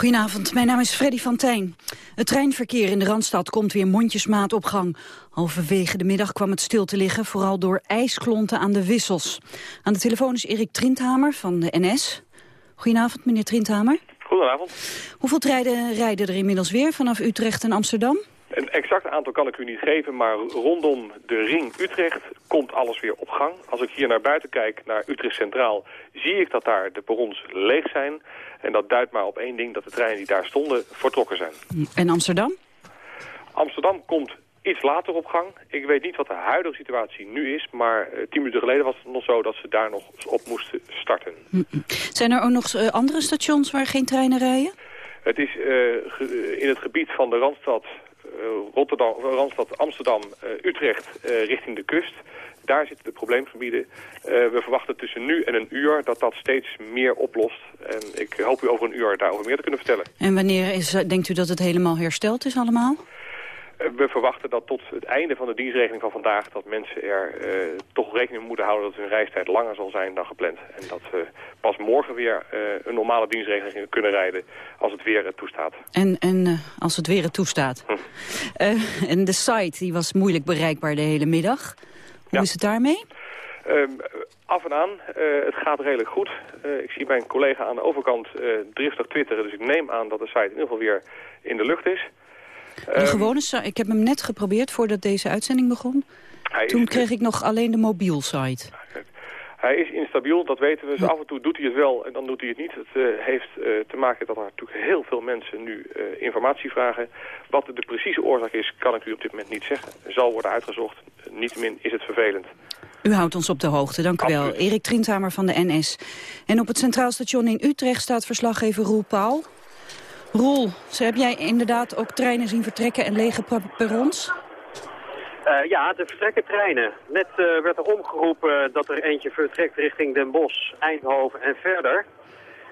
Goedenavond, mijn naam is Freddy van Tijn. Het treinverkeer in de Randstad komt weer mondjesmaat op gang. Halverwege de middag kwam het stil te liggen, vooral door ijsklonten aan de wissels. Aan de telefoon is Erik Trinthamer van de NS. Goedenavond, meneer Trinthamer. Goedenavond. Hoeveel treinen rijden er inmiddels weer vanaf Utrecht en Amsterdam? Een exact aantal kan ik u niet geven, maar rondom de ring Utrecht komt alles weer op gang. Als ik hier naar buiten kijk, naar Utrecht Centraal, zie ik dat daar de perrons leeg zijn. En dat duidt maar op één ding, dat de treinen die daar stonden vertrokken zijn. En Amsterdam? Amsterdam komt iets later op gang. Ik weet niet wat de huidige situatie nu is, maar uh, tien minuten geleden was het nog zo dat ze daar nog op moesten starten. Zijn er ook nog uh, andere stations waar geen treinen rijden? Het is uh, in het gebied van de Randstad, Rotterdam, Randstad Amsterdam, Utrecht richting de kust. Daar zitten de probleemgebieden. we verwachten tussen nu en een uur dat dat steeds meer oplost. En ik hoop u over een uur daarover meer te kunnen vertellen. En wanneer is, denkt u dat het helemaal hersteld is allemaal? We verwachten dat tot het einde van de dienstregeling van vandaag... dat mensen er uh, toch rekening mee moeten houden dat hun reistijd langer zal zijn dan gepland. En dat we pas morgen weer uh, een normale dienstregeling kunnen rijden als het weer het toestaat. En, en uh, als het weer het toestaat. Hm. en de site die was moeilijk bereikbaar de hele middag. Hoe ja. is het daarmee? Um, af en aan. het gaat redelijk goed. ik zie mijn collega aan de overkant driftig twitteren. Dus ik neem aan dat de site in ieder geval weer in de lucht is. De ehm, gewone ik heb hem net geprobeerd voordat deze uitzending begon. Toen kreeg ik nog alleen de mobiel site. Hij is instabiel, dat weten we. Dus af en toe doet hij het wel en dan doet hij het niet. Het uh, heeft uh, te maken dat er natuurlijk heel veel mensen nu uh, informatie vragen. Wat de precieze oorzaak is, kan ik u op dit moment niet zeggen. Zal worden uitgezocht. Niettemin is het vervelend. U houdt ons op de hoogte, dank u wel. Erik Trinthamer van de NS. En op het Centraal Station in Utrecht staat verslaggever Roel Paul. Roel, heb jij inderdaad ook treinen zien vertrekken en lege perrons? Uh, ja, de vertrekken treinen. Net uh, werd er omgeroepen dat er eentje vertrekt richting Den Bosch, Eindhoven en verder.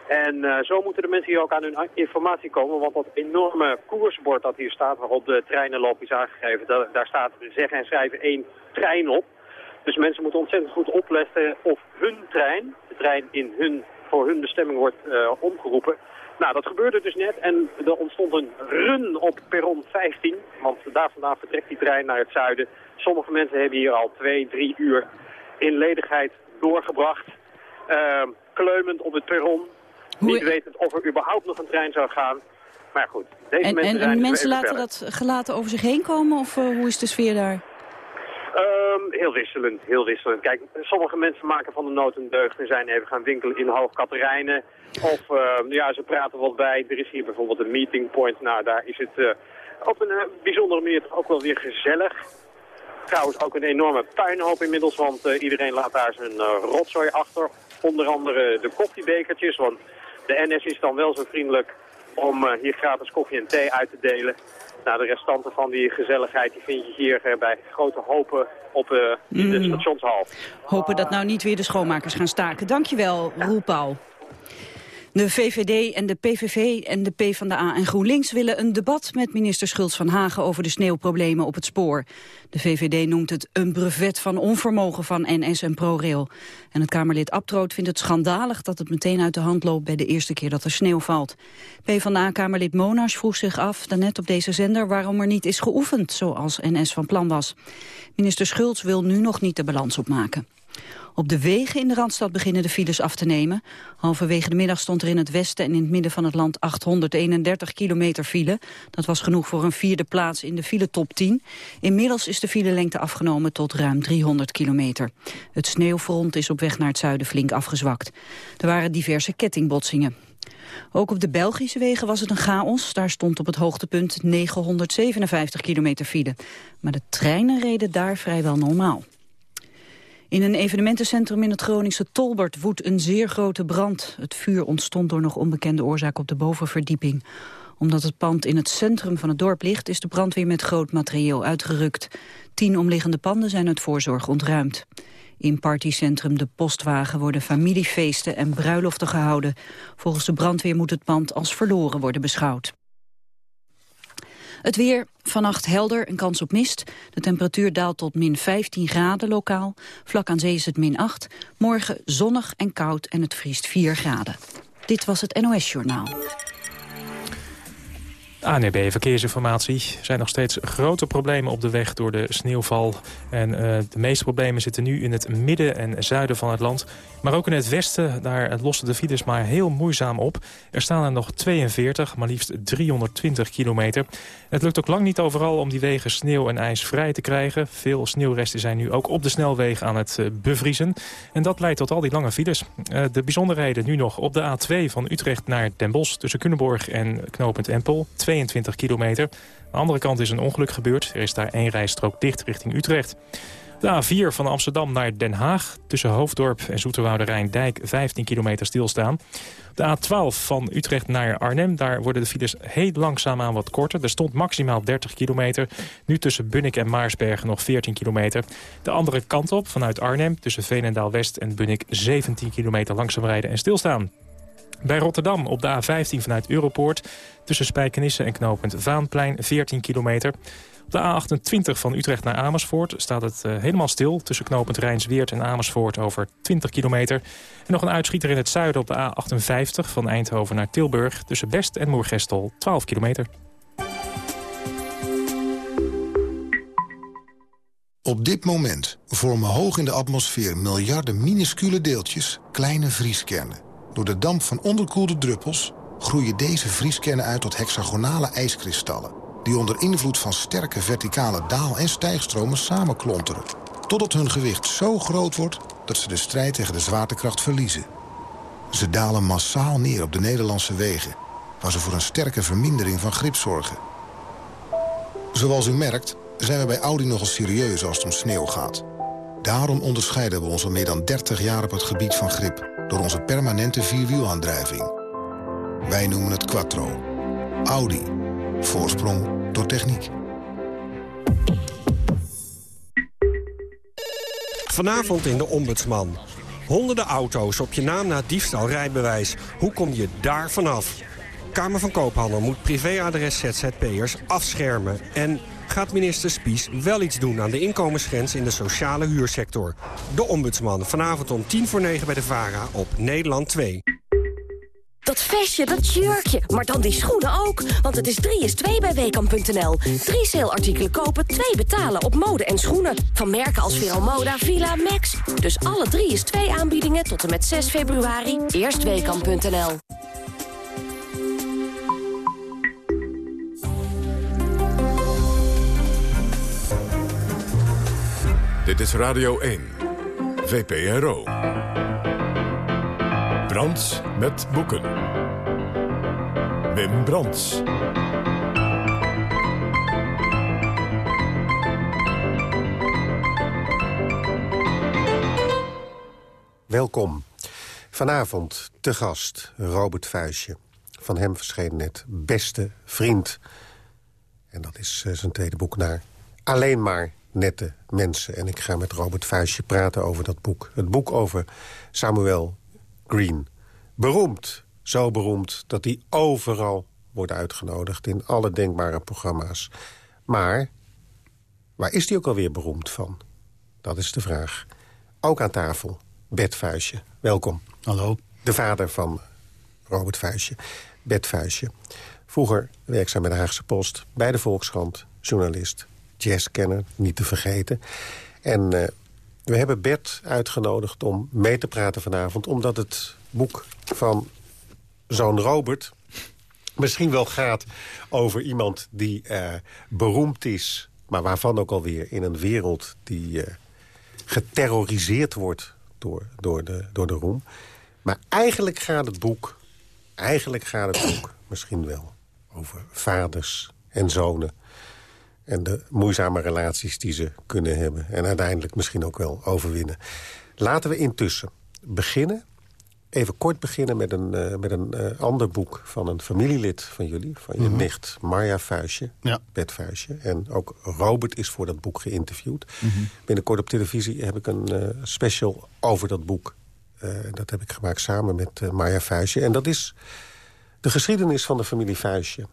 En zo moeten de mensen hier ook aan hun informatie komen, want dat enorme koersbord dat hier staat, waarop de treinenloop is aangegeven, daar, daar staat zeggen en schrijven één trein op. Dus mensen moeten ontzettend goed opletten of hun trein, de trein in hun, voor hun bestemming wordt omgeroepen, nou, dat gebeurde dus net en er ontstond een run op perron 15. Want daar vandaan vertrekt die trein naar het zuiden. Sommige mensen hebben hier al twee, drie uur in ledigheid doorgebracht. Uh, kleumend op het perron. Hoe... Niet wetend of er überhaupt nog een trein zou gaan. Maar goed, deze en, mensen En, en mensen laten dat gelaten over zich heen komen? Of uh, hoe is de sfeer daar? Um, heel wisselend, heel wisselend. Kijk, sommige mensen maken van de nood een deugd en zijn even gaan winkelen in Hoog Katerijnen. Of uh, ja, ze praten wat bij. Er is hier bijvoorbeeld een meeting point. Nou, daar is het uh, op een uh, bijzondere manier ook wel weer gezellig. Trouwens ook een enorme puinhoop inmiddels, want iedereen laat daar zijn rotzooi achter. Onder andere de koffiebekertjes, want de NS is dan wel zo vriendelijk om hier gratis koffie en thee uit te delen. Nou, de restanten van die gezelligheid die vind je hier uh, bij grote hopen op uh, in de mm. stationshal. Hopen dat nou niet weer de schoonmakers gaan staken. Dankjewel, Roel Paul. De VVD en de PVV en de PvdA en GroenLinks willen een debat met minister Schultz van Hagen over de sneeuwproblemen op het spoor. De VVD noemt het een brevet van onvermogen van NS en ProRail. En het Kamerlid Abtroot vindt het schandalig dat het meteen uit de hand loopt bij de eerste keer dat er sneeuw valt. PvdA-Kamerlid Monash vroeg zich af, daarnet op deze zender, waarom er niet is geoefend zoals NS van plan was. Minister Schultz wil nu nog niet de balans opmaken. Op de wegen in de Randstad beginnen de files af te nemen. Halverwege de middag stond er in het westen en in het midden van het land 831 kilometer file. Dat was genoeg voor een vierde plaats in de file top 10. Inmiddels is de filelengte afgenomen tot ruim 300 kilometer. Het sneeuwfront is op weg naar het zuiden flink afgezwakt. Er waren diverse kettingbotsingen. Ook op de Belgische wegen was het een chaos. Daar stond op het hoogtepunt 957 kilometer file. Maar de treinen reden daar vrijwel normaal. In een evenementencentrum in het Groningse Tolbert woedt een zeer grote brand. Het vuur ontstond door nog onbekende oorzaak op de bovenverdieping. Omdat het pand in het centrum van het dorp ligt... is de brandweer met groot materieel uitgerukt. Tien omliggende panden zijn uit voorzorg ontruimd. In partycentrum De Postwagen worden familiefeesten en bruiloften gehouden. Volgens de brandweer moet het pand als verloren worden beschouwd. Het weer, vannacht helder, een kans op mist. De temperatuur daalt tot min 15 graden lokaal. Vlak aan zee is het min 8. Morgen zonnig en koud en het vriest 4 graden. Dit was het NOS Journaal. ANB Verkeersinformatie. Er zijn nog steeds grote problemen op de weg door de sneeuwval. En uh, de meeste problemen zitten nu in het midden en zuiden van het land. Maar ook in het westen, daar lossen de files maar heel moeizaam op. Er staan er nog 42, maar liefst 320 kilometer. Het lukt ook lang niet overal om die wegen sneeuw en ijs vrij te krijgen. Veel sneeuwresten zijn nu ook op de snelwegen aan het uh, bevriezen. En dat leidt tot al die lange files. Uh, de bijzonderheden nu nog op de A2 van Utrecht naar Den Bosch... tussen Cunnenborg en knooppunt Empel. 22 kilometer. Aan de andere kant is een ongeluk gebeurd. Er is daar één rijstrook dicht richting Utrecht. De A4 van Amsterdam naar Den Haag. Tussen Hoofddorp en Zoeterwoude Rijndijk 15 kilometer stilstaan. De A12 van Utrecht naar Arnhem. Daar worden de files heel langzaamaan wat korter. Er stond maximaal 30 kilometer. Nu tussen Bunnik en Maarsbergen nog 14 kilometer. De andere kant op vanuit Arnhem. Tussen Veenendaal West en Bunnik 17 kilometer langzaam rijden en stilstaan. Bij Rotterdam op de A15 vanuit Europoort... tussen Spijkenisse en knooppunt Vaanplein 14 kilometer. Op de A28 van Utrecht naar Amersfoort staat het uh, helemaal stil... tussen knooppunt Rijnsweert en Amersfoort over 20 kilometer. En nog een uitschieter in het zuiden op de A58 van Eindhoven naar Tilburg... tussen Best en Moergestel 12 kilometer. Op dit moment vormen hoog in de atmosfeer miljarden minuscule deeltjes... kleine vrieskernen. Door de damp van onderkoelde druppels groeien deze vrieskernen uit tot hexagonale ijskristallen... die onder invloed van sterke verticale daal- en stijgstromen samenklonteren... totdat hun gewicht zo groot wordt dat ze de strijd tegen de zwaartekracht verliezen. Ze dalen massaal neer op de Nederlandse wegen... waar ze voor een sterke vermindering van grip zorgen. Zoals u merkt zijn we bij Audi nogal serieus als het om sneeuw gaat. Daarom onderscheiden we ons al meer dan 30 jaar op het gebied van grip door onze permanente vierwielaandrijving. Wij noemen het Quattro. Audi. Voorsprong door techniek. Vanavond in de Ombudsman. Honderden auto's op je naam na diefstal rijbewijs. Hoe kom je daar vanaf? Kamer van Koophandel moet privéadres ZZP'ers afschermen. En gaat minister Spies wel iets doen aan de inkomensgrens in de sociale huursector. De Ombudsman, vanavond om tien voor negen bij de VARA op Nederland 2. Dat vestje, dat jurkje, maar dan die schoenen ook. Want het is 3 is 2 bij Weekamp.nl. Drie saleartikelen kopen, twee betalen op mode en schoenen. Van merken als Veromoda, Villa, Max. Dus alle 3 is 2 aanbiedingen tot en met 6 februari. Eerst Weekamp.nl. Dit is Radio 1, VPRO. Brands met boeken. Wim Brands. Welkom. Vanavond te gast Robert Vuijsje. Van hem verscheen net Beste Vriend. En dat is eh, zijn tweede boek naar Alleen maar nette mensen. En ik ga met Robert Vuijsje praten over dat boek. Het boek over Samuel Green. Beroemd, zo beroemd, dat hij overal wordt uitgenodigd... in alle denkbare programma's. Maar waar is hij ook alweer beroemd van? Dat is de vraag. Ook aan tafel, Bert Vuijsje. Welkom. Hallo. De vader van Robert Vuijsje. Bert Vuijsje. Vroeger werkzaam bij de Haagse Post, bij de Volkskrant, journalist jazzkenner, niet te vergeten. En uh, we hebben Bert uitgenodigd om mee te praten vanavond... omdat het boek van zoon Robert misschien wel gaat over iemand die uh, beroemd is... maar waarvan ook alweer in een wereld die uh, geterroriseerd wordt door, door, de, door de roem. Maar eigenlijk gaat het boek, eigenlijk gaat het boek misschien wel over vaders en zonen en de moeizame relaties die ze kunnen hebben. En uiteindelijk misschien ook wel overwinnen. Laten we intussen beginnen. Even kort beginnen met een, uh, met een uh, ander boek van een familielid van jullie. Van je mm -hmm. nicht Marja Vuistje, ja. Bert Vuistje. En ook Robert is voor dat boek geïnterviewd. Mm -hmm. Binnenkort op televisie heb ik een uh, special over dat boek. dat heb ik gemaakt samen met Marja Vuistje. En dat is de geschiedenis van de familie Vuistje.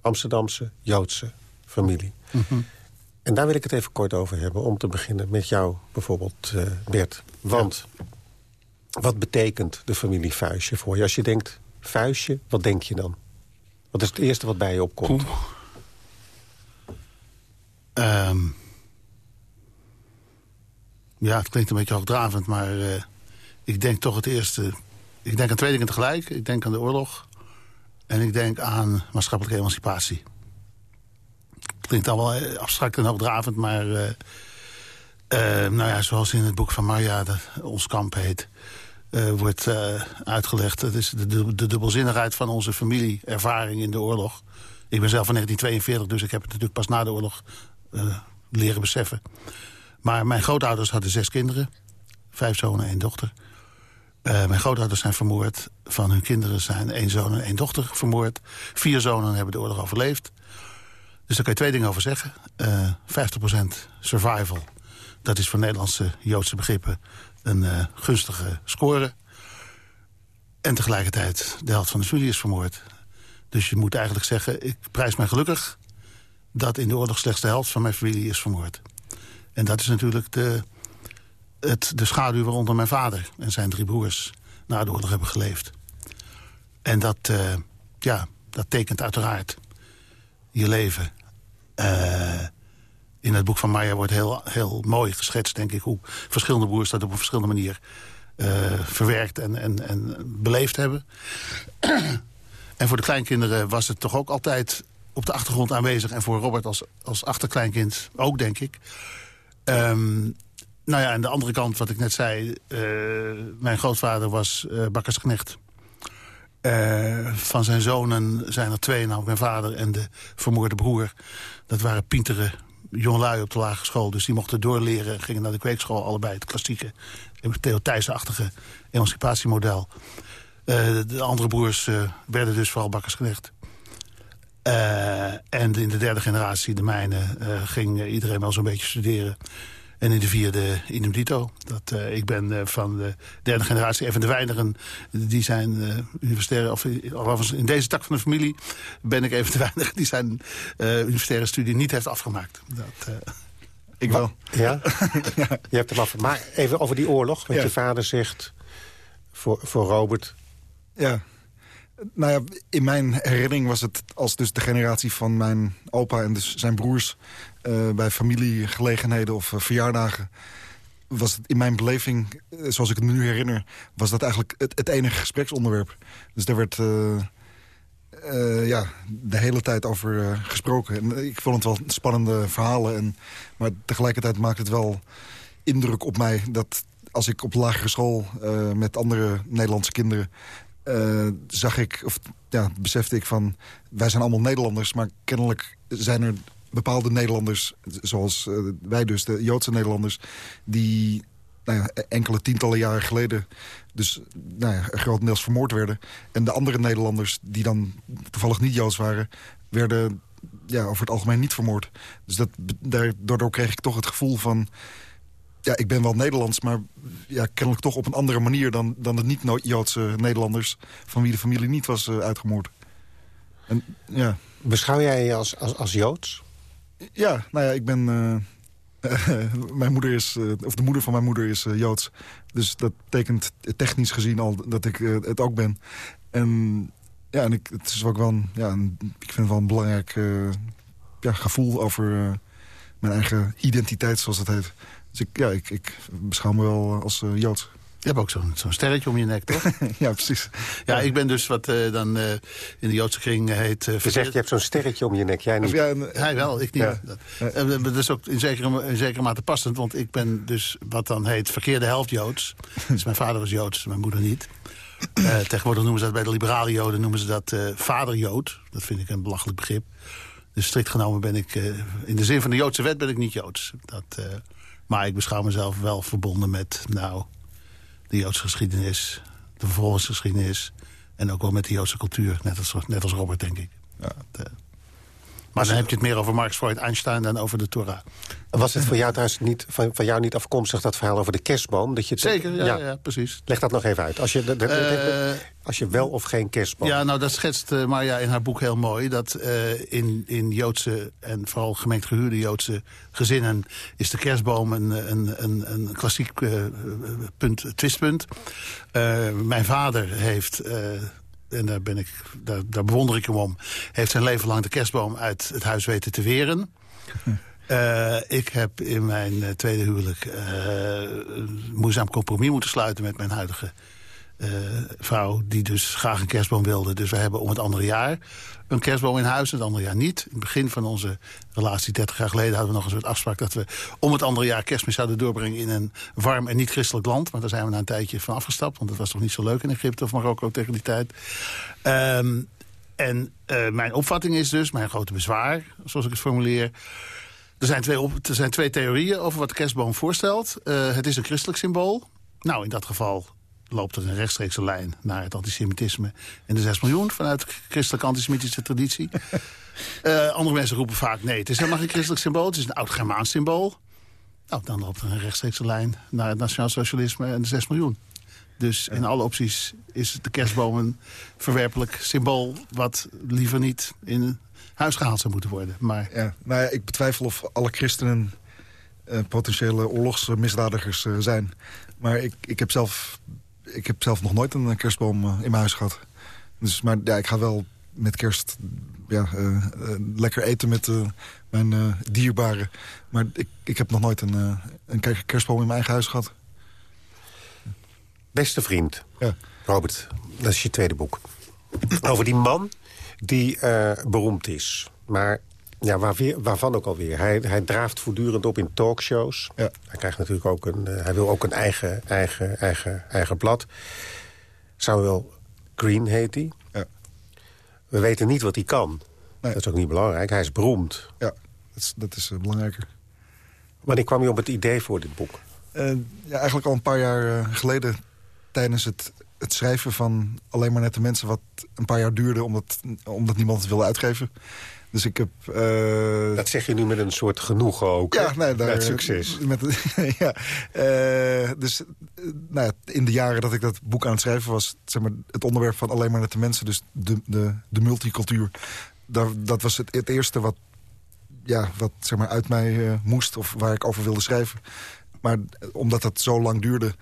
Amsterdamse, Joodse familie. Mm -hmm. En daar wil ik het even kort over hebben. Om te beginnen met jou bijvoorbeeld, uh, Bert. Want ja. wat betekent de familie Vuistje voor je? Als je denkt Vuistje, wat denk je dan? Wat is het eerste wat bij je opkomt? Um, ja, het klinkt een beetje hoogdravend, maar uh, ik denk toch het eerste... Ik denk aan twee dingen tegelijk. Ik denk aan de oorlog en ik denk aan maatschappelijke emancipatie. Klinkt allemaal eh, abstract en hoogdravend, maar... Uh, uh, nou ja, zoals in het boek van Marja, dat ons kamp heet... Wordt uitgelegd. Dat is de, de, dubbelzinnigheid van onze familieervaring in de oorlog. Ik ben zelf van 1942, dus ik heb het natuurlijk pas na de oorlog leren beseffen. Maar mijn grootouders hadden zes kinderen. Vijf zonen en één dochter. mijn grootouders zijn vermoord. Van hun kinderen zijn één zoon en één dochter vermoord. Vier zonen hebben de oorlog overleefd. Dus daar kan je twee dingen over zeggen. 50% survival. Dat is voor Nederlandse Joodse begrippen een uh, gunstige score. En tegelijkertijd de helft van de familie is vermoord. Dus je moet eigenlijk zeggen, ik prijs mij gelukkig... dat in de oorlog slechts de helft van mijn familie is vermoord. En dat is natuurlijk de, het, de schaduw waaronder mijn vader en zijn drie broers... na de oorlog hebben geleefd. En dat, uh, ja, dat tekent uiteraard je leven... Uh, in het boek van Maya wordt heel, heel mooi geschetst, denk ik... hoe verschillende broers dat op een verschillende manier uh, verwerkt en, en, en beleefd hebben. en voor de kleinkinderen was het toch ook altijd op de achtergrond aanwezig... en voor Robert als, als achterkleinkind ook, denk ik. Um, nou ja, aan de andere kant, wat ik net zei... Uh, mijn grootvader was uh, bakkersknecht. Van zijn zonen zijn er twee, nou mijn vader en de vermoorde broer. Dat waren pintere jongelui op de lagere school. Dus die mochten doorleren en gingen naar de kweekschool. Allebei het klassieke Theo Thijssen-achtige emancipatiemodel. Uh, de andere broers uh, werden dus vooral bakkersknecht. Uh, en in de derde generatie, de mijne, ging iedereen wel zo'n beetje studeren. En in de vierde in dito. Dat, uh, ik ben uh, van de derde generatie. Een van de weinigen die zijn uh, universitaire... of in deze tak van de familie ben ik even de weinigen... die zijn universitaire studie niet heeft afgemaakt. Dat, ik wel. Ja? Je hebt hem af. Maar even over die oorlog. Want ja. je vader zegt voor, voor Robert... Ja. Nou ja, in mijn herinnering was het als dus de generatie van mijn opa en dus zijn broers... Uh, bij familiegelegenheden of uh, verjaardagen... was het in mijn beleving, uh, zoals ik het me nu herinner... was dat eigenlijk het, het enige gespreksonderwerp. Dus daar werd ja, de hele tijd over gesproken. En ik vond het wel spannende verhalen. En, maar tegelijkertijd maakte het wel indruk op mij... dat als ik op lagere school met andere Nederlandse kinderen... zag ik, of ja, besefte ik van... wij zijn allemaal Nederlanders, maar kennelijk zijn er bepaalde Nederlanders, zoals uh, wij dus, de Joodse Nederlanders... die nou ja, enkele tientallen jaren geleden dus nou ja, grotendeels vermoord werden. En de andere Nederlanders, die dan toevallig niet Joods waren... werden ja, over het algemeen niet vermoord. Dus dat, daardoor kreeg ik toch het gevoel van... ja, ik ben wel Nederlands, maar ja, kennelijk toch op een andere manier... dan, dan de niet-Joodse Nederlanders van wie de familie niet was uh, uitgemoord. En, ja. Beschouw jij je als, als, als Joods? Ja, nou ja, ik ben... Uh, mijn moeder is, uh, of de moeder van mijn moeder is uh, Joods. Dus dat betekent technisch gezien al dat ik het ook ben. En ja, en ik, het is ook wel een, ja, ik vind wel een belangrijk ja, gevoel over mijn eigen identiteit, zoals het heet. Dus ik, ja, ik, ik beschouw me wel als Joods. Je hebt ook zo'n zo'n sterretje om je nek, toch? ja, precies. Ja, ja, ik ben dus wat uh, dan uh, in de Joodse kring heet... Uh, je zegt, je hebt zo'n sterretje om je nek, jij niet. Ja, Hij wel, ik niet. Ja. Dat, dat, is ook in zekere, in zekere mate passend, want ik ben dus wat dan heet verkeerde helft Joods. dus mijn vader was Joods, mijn moeder niet. tegenwoordig noemen ze dat bij de liberale Joden noemen ze dat vader Jood. Dat vind ik een belachelijk begrip. Dus strikt genomen ben ik, in de zin van de Joodse wet ben ik niet Joods. Dat, maar ik beschouw mezelf wel verbonden met, nou de Joodse geschiedenis, de vervolgingsgeschiedenis... en ook wel met de Joodse cultuur, net als, net als Robert, denk ik. Ja. De, maar dan heb je het meer over Marx, Freud, Einstein dan over de Torah. Was het voor jou trouwens niet, van, van jou niet afkomstig, dat verhaal over de kerstboom? Dat je Zeker, ja, ja. ja, precies. Leg dat nog even uit. Als je, de, de, de, uh, als je wel of geen kerstboom... Ja, nou dat schetst uh, Marja in haar boek heel mooi. Dat uh, in, in Joodse en vooral gemengd gehuurde Joodse gezinnen... is de kerstboom een, een, een, een klassiek punt, twistpunt. mijn vader heeft en daar, ben ik, daar, daar bewonder ik hem om... heeft zijn leven lang de kerstboom uit het huis weten te weren. Uh, ik heb in mijn uh, tweede huwelijk uh, een moeizaam compromis moeten sluiten met mijn huidige vrouw. Die dus graag een kerstboom wilde. Dus we hebben om het andere jaar een kerstboom in huis, het andere jaar niet. In het begin van onze relatie, 30 jaar geleden, hadden we nog een soort afspraak... dat we om het andere jaar kerstmis zouden doorbrengen in een warm en niet-christelijk land. Maar daar zijn we na een tijdje van afgestapt, want dat was toch niet zo leuk in Egypte of Marokko tegen die tijd. Um, en uh, mijn opvatting is dus, mijn grote bezwaar, zoals ik het formuleer... Er zijn twee, er zijn twee theorieën over wat de kerstboom voorstelt. Uh, het is een christelijk symbool. Nou, in dat geval loopt er een rechtstreekse lijn naar het antisemitisme en de 6 miljoen vanuit de christelijke antisemitische traditie. uh, andere mensen roepen vaak nee, het is helemaal geen christelijk symbool, het is een oud-Germaans symbool. Nou, dan loopt er een rechtstreekse lijn naar het nationaal socialisme en de 6 miljoen. Dus in alle opties is de kerstboom een verwerpelijk symbool... wat liever niet in huis gehaald zou moeten worden. Maar... Ja, nou ja, ik betwijfel of alle christenen uh, potentiële oorlogsmisdadigers uh, zijn. Maar ik, ik heb zelf ik heb zelf nog nooit een kerstboom uh, in mijn huis gehad. Dus, maar ja, ik ga wel met kerst ja, uh, uh, lekker eten met mijn dierbaren. Maar ik, ik heb nog nooit een, een kerstboom in mijn eigen huis gehad. Beste vriend, ja. Robert, dat is je tweede boek. Over die man die beroemd is. Maar ja, waar waarvan ook alweer. Hij, hij draaft voortdurend op in talkshows. Ja. Hij, krijgt natuurlijk ook een, uh, hij wil ook een eigen, eigen, eigen, eigen blad. Samuel Green heet hij. Ja. We weten niet wat hij kan. Nee. Dat is ook niet belangrijk. Hij is beroemd. Ja, dat is, dat is uh, belangrijker. Wanneer kwam je op het idee voor dit boek? Uh, ja, eigenlijk al een paar jaar geleden tijdens het, het schrijven van Alleen maar net de mensen... wat een paar jaar duurde omdat, omdat niemand het wilde uitgeven. Dus ik heb... Uh... Dat zeg je nu met een soort genoegen ook, Ja, nee, daar, met succes. Met, ja, uh, dus nou ja, in de jaren dat ik dat boek aan het schrijven was... Zeg maar, het onderwerp van alleen maar net de mensen, dus de, de, de multicultuur... Daar, dat was het, het eerste wat, ja, wat zeg maar, uit mij uh, moest of waar ik over wilde schrijven. Maar omdat dat zo lang duurde...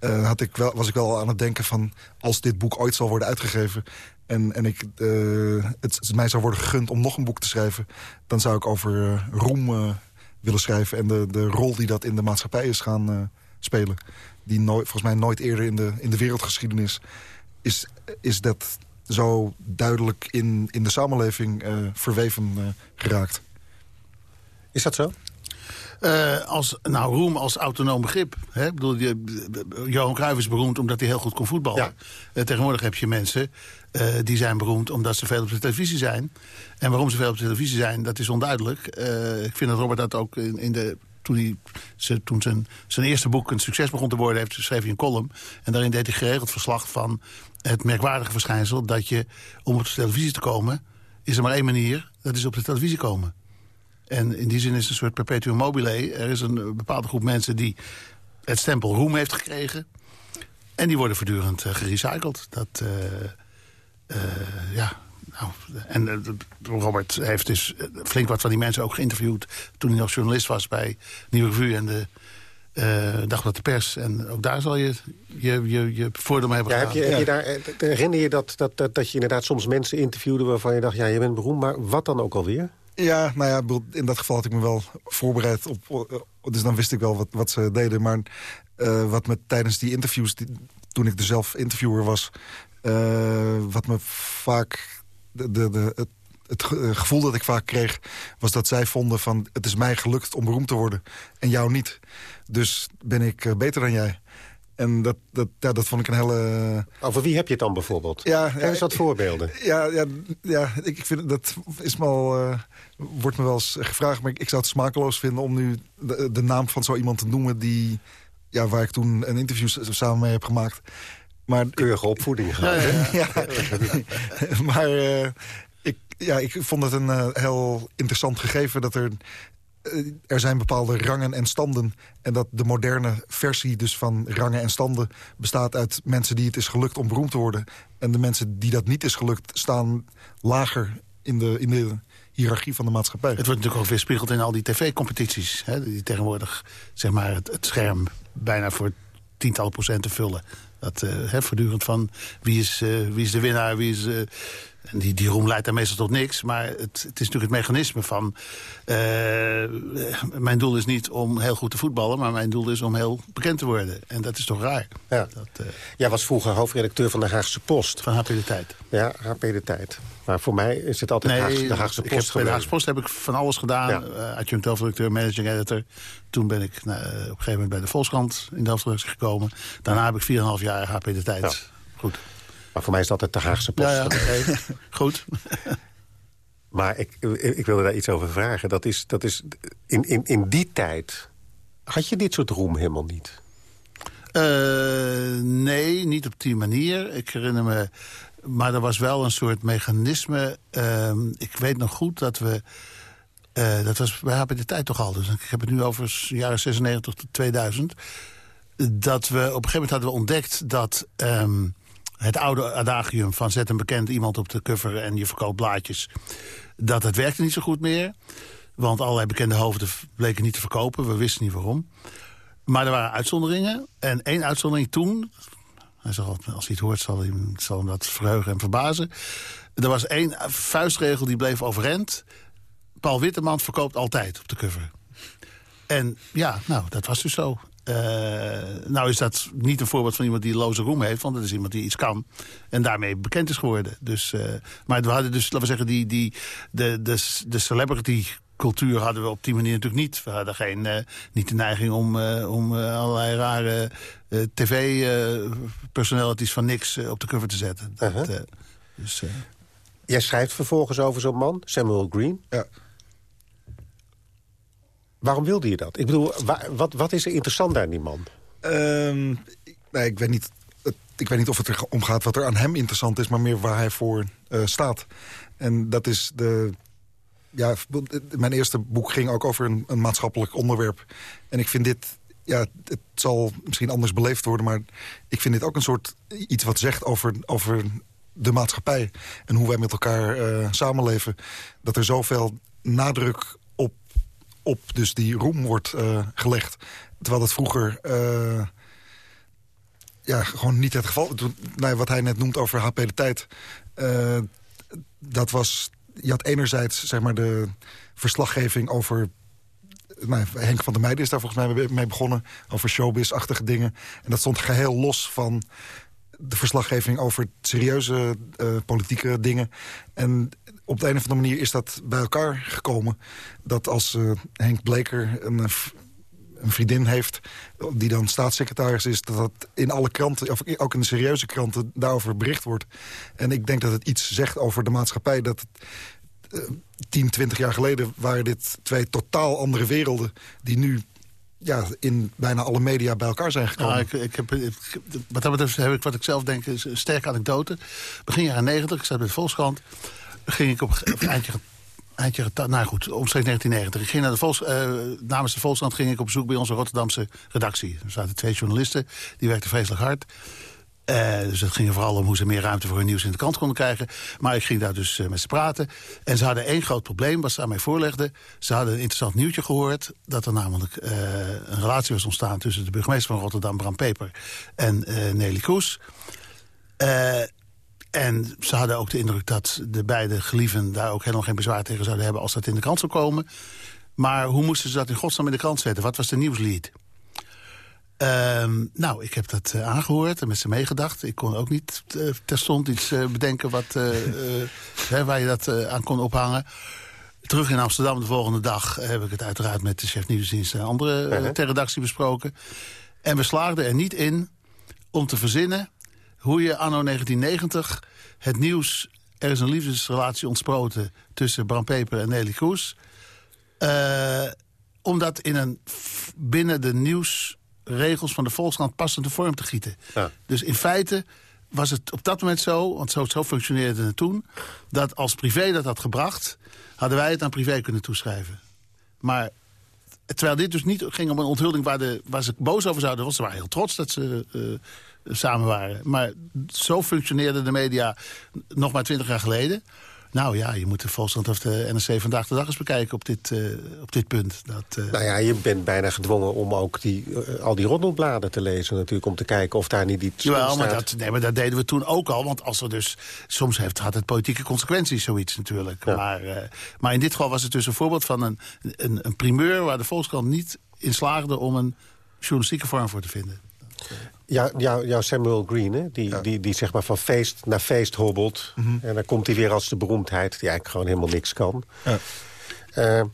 Uh, had ik wel, was ik wel aan het denken van... als dit boek ooit zal worden uitgegeven... en, en ik, uh, het, mij zou worden gegund om nog een boek te schrijven... dan zou ik over uh, roem willen schrijven... en de, de rol die dat in de maatschappij is gaan spelen. Die nooit, volgens mij nooit eerder in de, in de wereldgeschiedenis... is, is dat zo duidelijk in, in de samenleving verweven geraakt. Is dat zo? Uh, als, nou, roem als autonoom begrip. Hè? Ik bedoel, je, Johan Cruijff is beroemd omdat hij heel goed kon voetballen. Ja. Uh, tegenwoordig heb je mensen uh, die zijn beroemd omdat ze veel op de televisie zijn. En waarom ze veel op de televisie zijn, dat is onduidelijk. ik vind dat Robert dat ook in, in de toen, hij, ze, toen zijn, zijn eerste boek een succes begon te worden... heeft schreef hij een column. En daarin deed hij geregeld verslag van het merkwaardige verschijnsel... dat je, om op de televisie te komen, is er maar één manier. Dat is op de televisie komen. En in die zin is het een soort perpetuum mobile. Er is een bepaalde groep mensen die het stempel roem heeft gekregen. En die worden voortdurend uh, gerecycled. Dat, uh, uh, ja, nou, en Robert heeft dus flink wat van die mensen ook geïnterviewd... toen hij nog journalist was bij Nieuwe Revue en de uh, Dagblad de Pers. En ook daar zal je je, je, je voordeel mee hebben ja, Heb je, heb je daar, herinner je dat, dat, dat, dat je inderdaad soms mensen interviewde... waarvan je dacht, ja, je bent beroemd, maar wat dan ook alweer? Ja, nou ja, in dat geval had ik me wel voorbereid op... Dus dan wist ik wel wat, wat ze deden. Maar uh, wat me tijdens die interviews, die, toen ik er zelf interviewer was... Uh, wat me vaak... De, de, het, het gevoel dat ik vaak kreeg, was dat zij vonden van... het is mij gelukt om beroemd te worden en jou niet. Dus ben ik beter dan jij. En dat, dat, ja, dat vond ik een hele... Over wie heb je het dan bijvoorbeeld? Ja, Geef eens wat voorbeelden. Ja, ja, ja ik vind dat is me al, uh, wordt me wel eens gevraagd... maar ik, ik, zou het smakeloos vinden om nu de, de naam van zo iemand te noemen... Die, ja, waar ik toen een interview samen mee heb gemaakt. Maar, Keurige opvoeding gehad. Ja, ja, ja. maar uh, ik, ja, ik vond het een uh, heel interessant gegeven... dat er er zijn bepaalde rangen en standen. En dat de moderne versie dus van rangen en standen... bestaat uit mensen die het is gelukt om beroemd te worden. En de mensen die dat niet is gelukt... staan lager in de, in de hiërarchie van de maatschappij. Het wordt natuurlijk ook weerspiegeld in al die tv-competities. Die tegenwoordig zeg maar, het, scherm bijna voor tientallen procenten vullen. Dat uh, voortdurend van wie is, uh, wie is de winnaar, wie is... en die, die roem leidt daar meestal tot niks. Maar het, het is natuurlijk het mechanisme van... mijn doel is niet om heel goed te voetballen... maar mijn doel is om heel bekend te worden. En dat is toch raar. Ja. Dat, Jij was vroeger hoofdredacteur van de Haagse Post. Van HP De Tijd. Ja, HP De Tijd. Maar voor mij is het altijd nee, Haagse, de Haagse Post heb, Bij de Haagse Post heb ik van alles gedaan. Ja. Uh, adjunct hoofdredacteur, managing editor. Toen ben ik nou, op een gegeven moment bij de Volkskrant in de hoofdredactie gekomen. Daarna heb ik 4,5 jaar HP De Tijd. Ja. Goed. Maar voor mij is dat het de Haagse Post. Ja, ja. Okay. Goed. maar ik, ik wilde daar iets over vragen. Dat is, dat is in, in, in die tijd had je dit soort roem helemaal niet? Uh, nee, niet op die manier. Ik herinner me maar er was wel een soort mechanisme. Uh, ik weet nog goed dat we... Uh, dat was bij HP de tijd toch al. Dus ik heb het nu over jaren 96 tot 2000. Dat we op een gegeven moment hadden we ontdekt dat... Um, het oude adagium van zet een bekend iemand op de cover... en je verkoopt blaadjes, dat het werkte niet zo goed meer. Want allerlei bekende hoofden bleken niet te verkopen. We wisten niet waarom. Maar er waren uitzonderingen. En één uitzondering toen, hij zal, als hij het hoort, zal, hij, zal hem dat verheugen en verbazen. Er was één vuistregel die bleef overeind. Paul Witteman verkoopt altijd op de cover. En ja, nou, dat was dus zo. Uh, nou is dat niet een voorbeeld van iemand die loze roem heeft... want dat is iemand die iets kan en daarmee bekend is geworden. Dus, uh, maar we hadden dus, laten we zeggen, die, die, de, de, de celebrity cultuur hadden we op die manier natuurlijk niet. We hadden geen, uh, niet de neiging om, uh, om uh, allerlei rare tv-personalities van niks op de cover te zetten. Dat, -huh. dus, Jij schrijft vervolgens over zo'n man, Samuel Green. Ja. Waarom wilde je dat? Ik bedoel, wat, wat is er interessant aan die man? Um, nee, ik weet niet ik weet niet of het er om gaat wat er aan hem interessant is... maar meer waar hij voor uh, staat. En dat is de... Ja, mijn eerste boek ging ook over een, een, maatschappelijk onderwerp. En ik vind dit... Ja, het zal misschien anders beleefd worden... maar ik vind dit ook een soort iets wat zegt over, over de maatschappij... en hoe wij met elkaar uh, samenleven. Dat er zoveel nadruk op, dus die roem wordt uh, gelegd. Terwijl dat vroeger... Uh, ja, gewoon niet het geval. Nou, wat hij net noemt over HP de tijd. Uh, dat was... Je had enerzijds zeg maar, de verslaggeving over... Nou, Henk van der Meijden is daar volgens mij mee begonnen. Over showbiz-achtige dingen. En dat stond geheel los van de verslaggeving over serieuze politieke dingen. En op de een of andere manier is dat bij elkaar gekomen. Dat als uh, Henk Bleker een een vriendin heeft die dan staatssecretaris is... dat dat in alle kranten, of ook in de serieuze kranten, daarover bericht wordt. En ik denk dat het iets zegt over de maatschappij... dat uh, 10, 20 jaar geleden waren dit twee totaal andere werelden... die nu ja, in bijna alle media bij elkaar zijn gekomen. Ja, ik, ik heb, wat dat heb ik wat ik zelf denk is een sterke anekdote. Begin jaren 90, ik zat bij de Volkskrant... ging ik op, eindje Eindje, nou goed, omstreeks 1990. Ik ging naar de Volks, uh, namens de Volkskrant ging ik op bezoek bij onze Rotterdamse redactie. Er zaten twee journalisten, die werkten vreselijk hard. Uh, dus het ging er vooral om hoe ze meer ruimte voor hun nieuws in de krant konden krijgen. Maar ik ging daar dus uh, met ze praten. En ze hadden één groot probleem, wat ze aan mij voorlegden. Ze hadden een interessant nieuwtje gehoord. Dat er namelijk een relatie was ontstaan tussen de burgemeester van Rotterdam, Bram Peper, en Nelly Kroes. En ze hadden ook de indruk dat de beide gelieven daar ook helemaal geen bezwaar tegen zouden hebben als dat in de krant zou komen. Maar hoe moesten ze dat in godsnaam in de krant zetten? Wat was de nieuwslead? Um, nou, ik heb dat uh, aangehoord en met ze meegedacht. Ik kon ook niet uh, terstond iets uh, bedenken wat, hè, waar je dat aan kon ophangen. Terug in Amsterdam de volgende dag heb ik het uiteraard met de chef nieuwsdienst en andere ter redactie besproken. En we slaagden er niet in om te verzinnen hoe je anno 1990 het nieuws... er is een liefdesrelatie ontsproten tussen Bram Peper en Nelly Kroes... Uh, om dat in een binnen de nieuwsregels van de Volkskrant passende vorm te gieten. Ja. Dus in feite was het op dat moment zo, want zo, zo functioneerde het toen... dat als privé dat had gebracht, hadden wij het aan privé kunnen toeschrijven. Maar terwijl dit dus niet ging om een onthulling waar, de, waar ze boos over zouden... want ze waren heel trots dat ze uh, samen waren. Maar zo functioneerde de media nog maar twintig jaar geleden. Nou ja, je moet de Volkskrant of de NRC Vandaag de Dag eens bekijken op dit, uh, op dit punt. Dat, uh... Nou ja, je bent bijna gedwongen om ook die, uh, al die roddelbladen te lezen natuurlijk... om te kijken of daar niet iets Jawel, maar dat, nee, maar dat deden we toen ook al. Want als er dus, soms heeft, had het politieke consequenties, zoiets natuurlijk. Ja. Maar, maar in dit geval was het dus een voorbeeld van een, een, een primeur... waar de Volkskrant niet in slaagde om een journalistieke vorm voor te vinden. Ja, jou, jouw Samuel Green, hè? Die, ja. die, die zeg maar van feest naar feest hobbelt. Mm -hmm. En dan komt hij weer als de beroemdheid... die eigenlijk gewoon helemaal niks kan. Ja. Uh,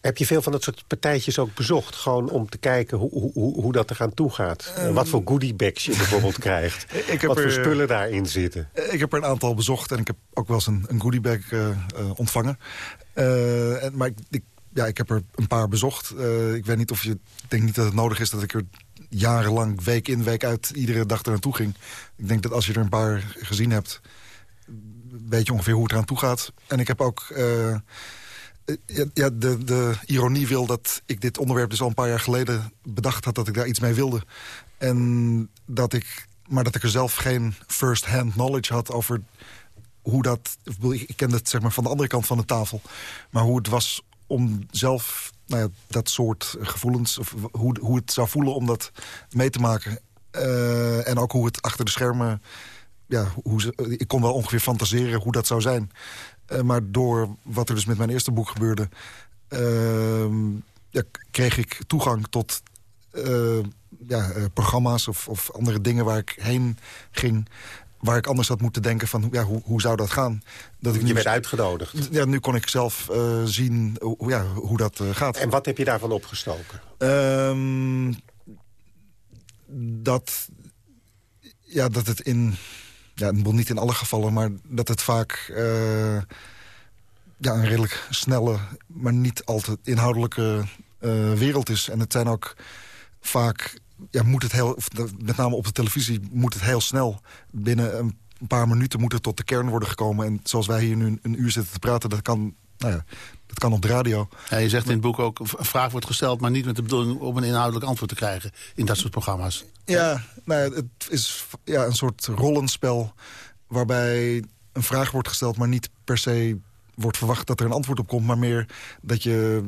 heb je veel van dat soort partijtjes ook bezocht? Gewoon om te kijken hoe, hoe, hoe dat er aan toe gaat. Um, wat voor goodiebags je bijvoorbeeld krijgt. Ik heb wat voor er, spullen daarin zitten. Ik heb er een aantal bezocht en ik heb ook wel eens een, een goodiebag uh, uh, ontvangen. En, maar ik, ik ja, ik heb er een paar bezocht. Uh, ik weet niet of je... Ik denk niet dat het nodig is dat ik er jarenlang, week in, week uit... iedere dag er naartoe ging. Ik denk dat als je er een paar gezien hebt... weet je ongeveer hoe het eraan toe gaat. En ik heb ook... Uh, ja, de, de ironie wil dat ik dit onderwerp dus al een paar jaar geleden bedacht had... dat ik daar iets mee wilde. En dat ik... Maar dat ik er zelf geen first-hand knowledge had over hoe dat... Ik ken het zeg maar, van de andere kant van de tafel. Maar hoe het was om zelf nou ja, dat soort gevoelens... of hoe, hoe het zou voelen om dat mee te maken. Uh, en ook hoe het achter de schermen... Ja, hoe ik kon wel ongeveer fantaseren hoe dat zou zijn. Uh, maar door wat er dus met mijn eerste boek gebeurde... Uh, ja, kreeg ik toegang tot ja, programma's of, of andere dingen waar ik heen ging waar ik anders had moeten denken van ja, hoe, hoe zou dat gaan. Dat ik je nu, werd uitgenodigd. Ja, nu kon ik zelf uh, zien hoe, ja, hoe dat uh, gaat. En wat heb je daarvan opgestoken? Um, dat, ja, dat het in... Ja, niet in alle gevallen, maar dat het vaak... Uh, ja, een redelijk snelle, maar niet altijd inhoudelijke wereld is. En het zijn ook vaak ja, moet het heel, met name op de televisie moet het heel snel. Binnen een paar minuten moet het tot de kern worden gekomen. En zoals wij hier nu een uur zitten te praten, dat kan, nou ja, dat kan op de radio. Ja, je zegt in het boek ook, een vraag wordt gesteld... maar niet met de bedoeling om een inhoudelijk antwoord te krijgen... in dat soort programma's. Ja, nou ja, het is ja, een soort rollenspel... waarbij een vraag wordt gesteld, maar niet per se wordt verwacht dat er een antwoord op komt... maar meer dat je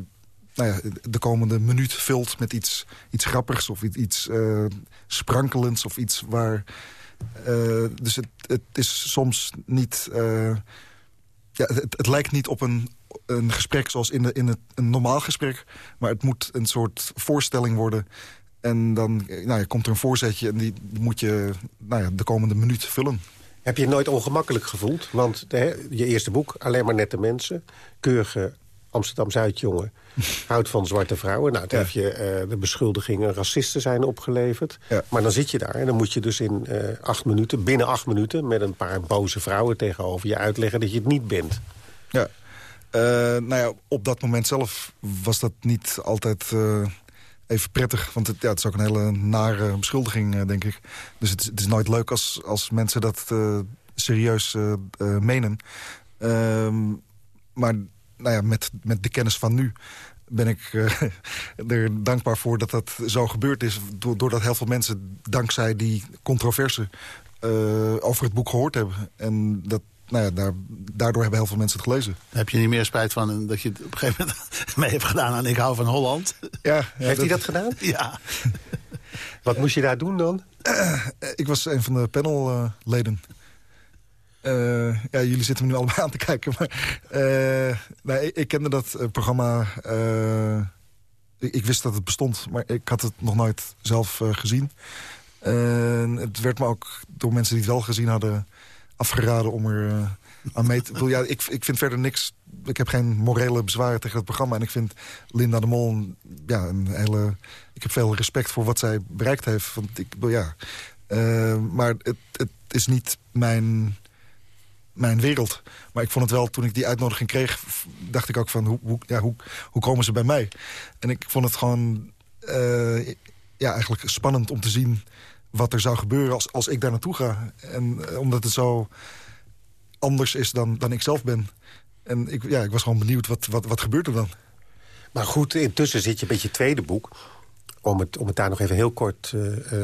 nou ja, de komende minuut vult met iets, iets grappigs... of iets uh, sprankelends of iets waar... Uh, dus het, het is soms niet... Uh, ja, het, het, lijkt niet op een, een gesprek zoals in, de, in het, een normaal gesprek... maar het moet een soort voorstelling worden... En dan nou ja, komt er een voorzetje en die moet je nou ja, de komende minuut vullen. Heb je je nooit ongemakkelijk gevoeld? Want je eerste boek, Alleen maar nette mensen... keurige Amsterdam-Zuidjongen houdt van zwarte vrouwen. Nou, ja. heb je uh, de beschuldigingen racisten zijn opgeleverd. Ja. Maar dan zit je daar en dan moet je dus in uh, acht minuten, binnen acht minuten... met een paar boze vrouwen tegenover je uitleggen dat je het niet bent. Ja, uh, nou ja, op dat moment zelf was dat niet altijd even prettig. Want het, ja, het is ook een hele nare beschuldiging, denk ik. Dus het, het, is nooit leuk als, als mensen dat serieus menen. Ehm, maar nou ja, met, met de kennis van nu ben ik uh, er dankbaar voor dat dat zo gebeurd is. Doordat heel veel mensen dankzij die controverse uh, over het boek gehoord hebben. En dat, nou ja, daar, daardoor hebben heel veel mensen het gelezen. Heb je niet meer spijt van dat je het op een gegeven moment mee hebt gedaan aan Ik hou van Holland? Ja, ja Heeft dat... hij dat gedaan? Ja. Wat moest je daar doen dan? Uh, ik was een van de panelleden. Uh, ja, jullie zitten me nu allebei aan te kijken. Maar, uh, nee, ik, ik, kende dat uh, programma. Ik, wist dat het bestond, maar ik had het nog nooit zelf gezien. het werd me ook door mensen die het wel gezien hadden afgeraden om er aan mee te... ja, ik, ik vind verder niks... Ik heb geen morele bezwaren tegen het programma. En ik vind Linda de Mol ja, een hele... Ik heb veel respect voor wat zij bereikt heeft. Want ik, ja, maar het, het is niet mijn mijn wereld. Maar ik vond het wel, toen ik die uitnodiging kreeg... dacht ik ook van, hoe, hoe, ja, hoe, hoe komen ze bij mij? En ik vond het gewoon uh, ja, eigenlijk spannend om te zien... wat er zou gebeuren als, als ik daar naartoe ga. En uh, omdat het zo anders is dan, dan ik zelf ben. En ik, ja, ik was gewoon benieuwd, wat, wat, wat gebeurt er dan? Maar goed, intussen zit je met je tweede boek om het, om het daar nog even heel kort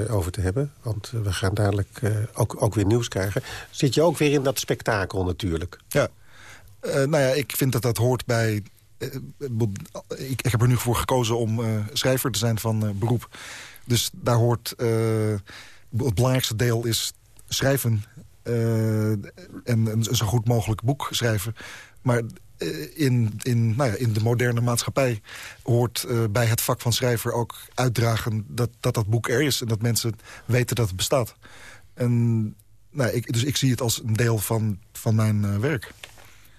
over te hebben. Want we gaan dadelijk ook, ook weer nieuws krijgen. Zit je ook weer in dat spektakel natuurlijk. Ja. nou ja, ik vind dat dat hoort bij... ik, ik heb er nu voor gekozen om schrijver te zijn van beroep. Dus daar hoort... het belangrijkste deel is schrijven. en een zo goed mogelijk boek schrijven. Maar eh, in, in, nou ja, in de moderne maatschappij hoort uh, bij het vak van schrijver ook uitdragen dat, dat dat boek er is. En dat mensen weten dat het bestaat. En, nou, ik, dus ik zie het als een deel van, van mijn uh, werk.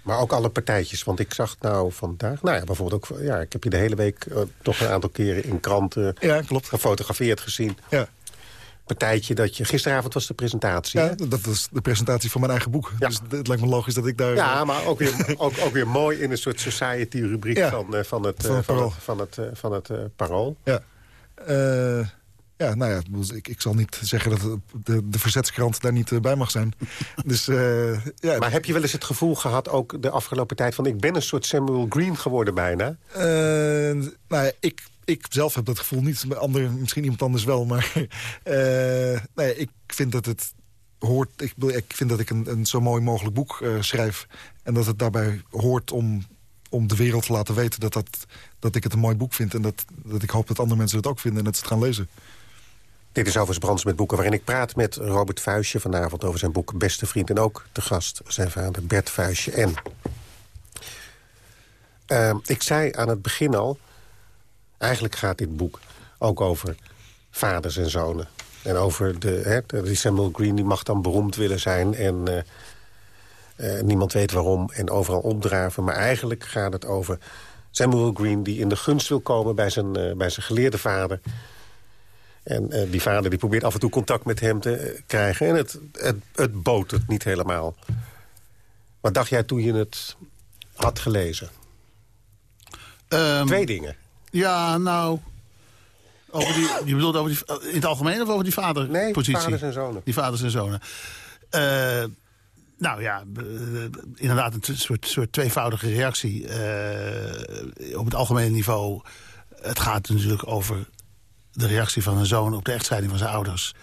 Maar ook alle partijtjes, want ik zag nou vandaag... Nou ja, bijvoorbeeld ook... Ja, ik heb je de hele week uh, toch een aantal keren in kranten... Ja, klopt. gefotografeerd gezien. Ja partijtje dat je... Gisteravond was de presentatie. Ja, dat was de presentatie van mijn eigen boek. Ja. Dus het lijkt me logisch dat ik daar... Ja, eh, maar ook weer, ook, ook weer mooi in een soort society-rubriek van, uh, van, het, van, het, uh, van het, van het, parool. Ja. ja, nou ja, ik, ik zal niet zeggen dat de, de verzetskrant daar niet bij mag zijn. dus, ja. Maar heb je wel eens het gevoel gehad, ook de afgelopen tijd... van ik ben een soort Samuel Green geworden bijna? nou ja, ik ik zelf heb dat gevoel niet. Ander, misschien iemand anders wel. Maar uh, nee, ik vind dat het hoort. Ik, ik vind dat ik een, een zo mooi mogelijk boek uh, schrijf. En dat het daarbij hoort om, om de wereld te laten weten dat, dat, dat ik het een mooi boek vind. En dat, dat ik hoop dat andere mensen het ook vinden en dat ze het gaan lezen. Dit is overigens Brands met Boeken, waarin ik praat met Robert Vuistje vanavond over zijn boek Beste Vriend. En ook de gast, zijn vader Bert Vuistje. En uh, ik zei aan het begin al, Eigenlijk gaat dit boek ook over vaders en zonen. En over de, hè, die Samuel Green die mag dan beroemd willen zijn... en uh, uh, niemand weet waarom en overal opdraven. Maar eigenlijk gaat het over Samuel Green... die in de gunst wil komen bij zijn, uh, bij zijn geleerde vader... En die vader die probeert af en toe contact met hem te krijgen. En het, het, het botert niet helemaal. Wat dacht jij toen je het had gelezen? Um, Twee dingen. Ja, nou... Over die, je bedoelt over die, in het algemeen of over die vaderpositie? Nee, vaders en zonen. Die vaders en zonen. Uh, nou ja, inderdaad een soort, soort tweevoudige reactie. Uh, op het algemene niveau. Het gaat natuurlijk over de reactie van een zoon op de echtscheiding van zijn ouders.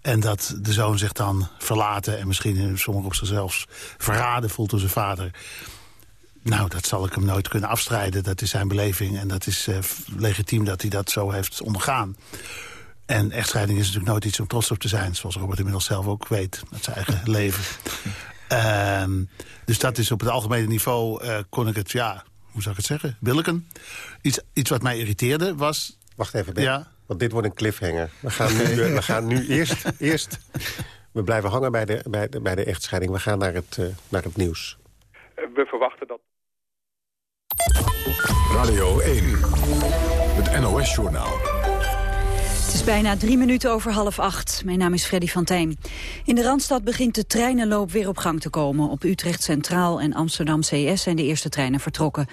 En dat de zoon zich dan verlaten en misschien in sommige op zichzelf verraden voelt door zijn vader. Nou, dat zal ik hem nooit kunnen afstrijden. Dat is zijn beleving en dat is uh, legitiem dat hij dat zo heeft ondergaan. En echtscheiding is natuurlijk nooit iets om trots op te zijn. Zoals Robert inmiddels zelf ook weet, met zijn eigen leven. Um, dus dat is op het algemene niveau, uh, kon ik het, ja, hoe zou ik het zeggen, billiken. Iets, iets wat mij irriteerde was... Wacht even, Ben, ja? want dit wordt een cliffhanger. We gaan nu, we gaan nu eerst, eerst... We blijven hangen bij de, bij de, bij de echtscheiding. We gaan naar het, uh, naar het nieuws. We verwachten dat Radio 1, het NOS-journaal. Het is bijna drie minuten over half acht. Mijn naam is Freddy van Tijn. In de Randstad begint de treinenloop weer op gang te komen. Op Utrecht Centraal en Amsterdam CS zijn de eerste treinen vertrokken.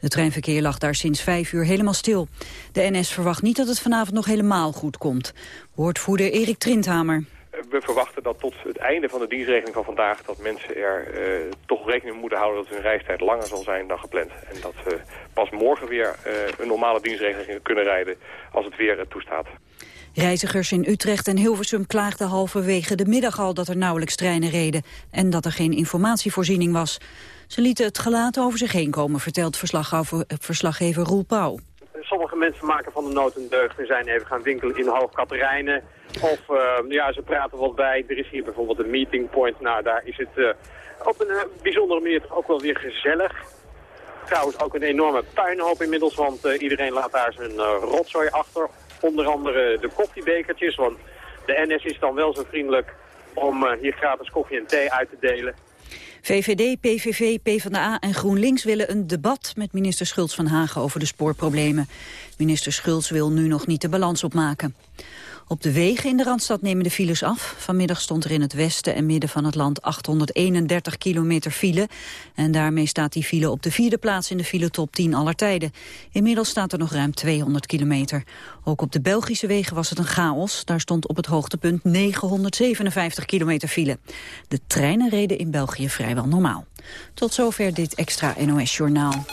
Het treinverkeer lag daar sinds vijf uur helemaal stil. De NS verwacht niet dat het vanavond nog helemaal goed komt. Woordvoerder Erik Trindhamer we verwachten dat tot het einde van de dienstregeling van vandaag... dat mensen er uh, toch rekening mee moeten houden dat hun reistijd langer zal zijn dan gepland. En dat we pas morgen weer uh, een normale dienstregeling kunnen rijden als het weer het toestaat. Reizigers in Utrecht en Hilversum klaagden halverwege de middag al dat er nauwelijks treinen reden en dat er geen informatievoorziening was. Ze lieten het gelaten over zich heen komen, vertelt verslaggever, verslaggever Roel Pauw. Sommige mensen maken van de nood een deugd en zijn even gaan winkelen in Hoog Katerijnen. Of uh, ja, ze praten wat bij. Er is hier bijvoorbeeld een meeting point. Nou, daar is het uh, op een uh, bijzondere manier toch ook wel weer gezellig. Trouwens ook een enorme puinhoop inmiddels, want iedereen laat daar zijn rotzooi achter. Onder andere de koffiebekertjes, want de NS is dan wel zo vriendelijk om hier gratis koffie en thee uit te delen. VVD, PVV, PvdA en GroenLinks willen een debat met minister Schultz van Hagen over de spoorproblemen. Minister Schultz wil nu nog niet de balans opmaken. Op de wegen in de Randstad nemen de files af. Vanmiddag stond er in het westen en midden van het land 831 kilometer file. En daarmee staat die file op de vierde plaats in de file top 10 aller tijden. Inmiddels staat er nog ruim 200 kilometer. Ook op de Belgische wegen was het een chaos. Daar stond op het hoogtepunt 957 kilometer file. De treinen reden in België vrijwel normaal. Tot zover dit extra NOS-journaal.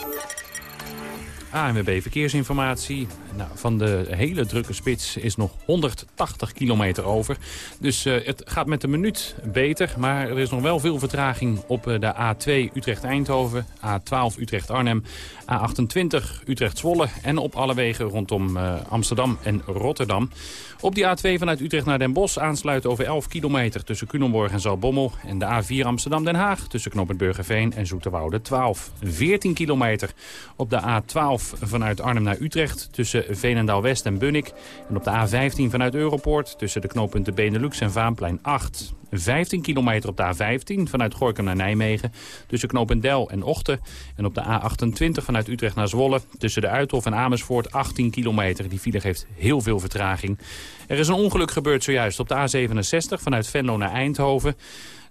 ANWB Verkeersinformatie. Nou, van de hele drukke spits is nog 180 kilometer over. Dus uh, het gaat met de minuut beter. Maar er is nog wel veel vertraging op uh, de A2 Utrecht-Eindhoven, A12 Utrecht-Arnhem, A28 Utrecht-Zwolle... en op alle wegen rondom uh, Amsterdam en Rotterdam. Op die A2 vanuit Utrecht naar Den Bosch aansluiten over 11 kilometer... tussen Culemborg en Zalbommel. En de A4 Amsterdam-Den Haag tussen Knoppen Burgerveen en Zoeterwoude 12. 14 kilometer op de A12 vanuit Arnhem naar Utrecht... tussen Veenendaal-West en Bunnik. En op de A15 vanuit Europoort tussen de knooppunten Benelux en Vaanplein 8. 15 kilometer op de A15 vanuit Gorkum naar Nijmegen... tussen Knopendel en Ochten. En op de A28 vanuit Utrecht naar Zwolle... tussen de Uithof en Amersfoort 18 kilometer. Die file heeft heel veel vertraging. Er is een ongeluk gebeurd zojuist op de A67 vanuit Venlo naar Eindhoven.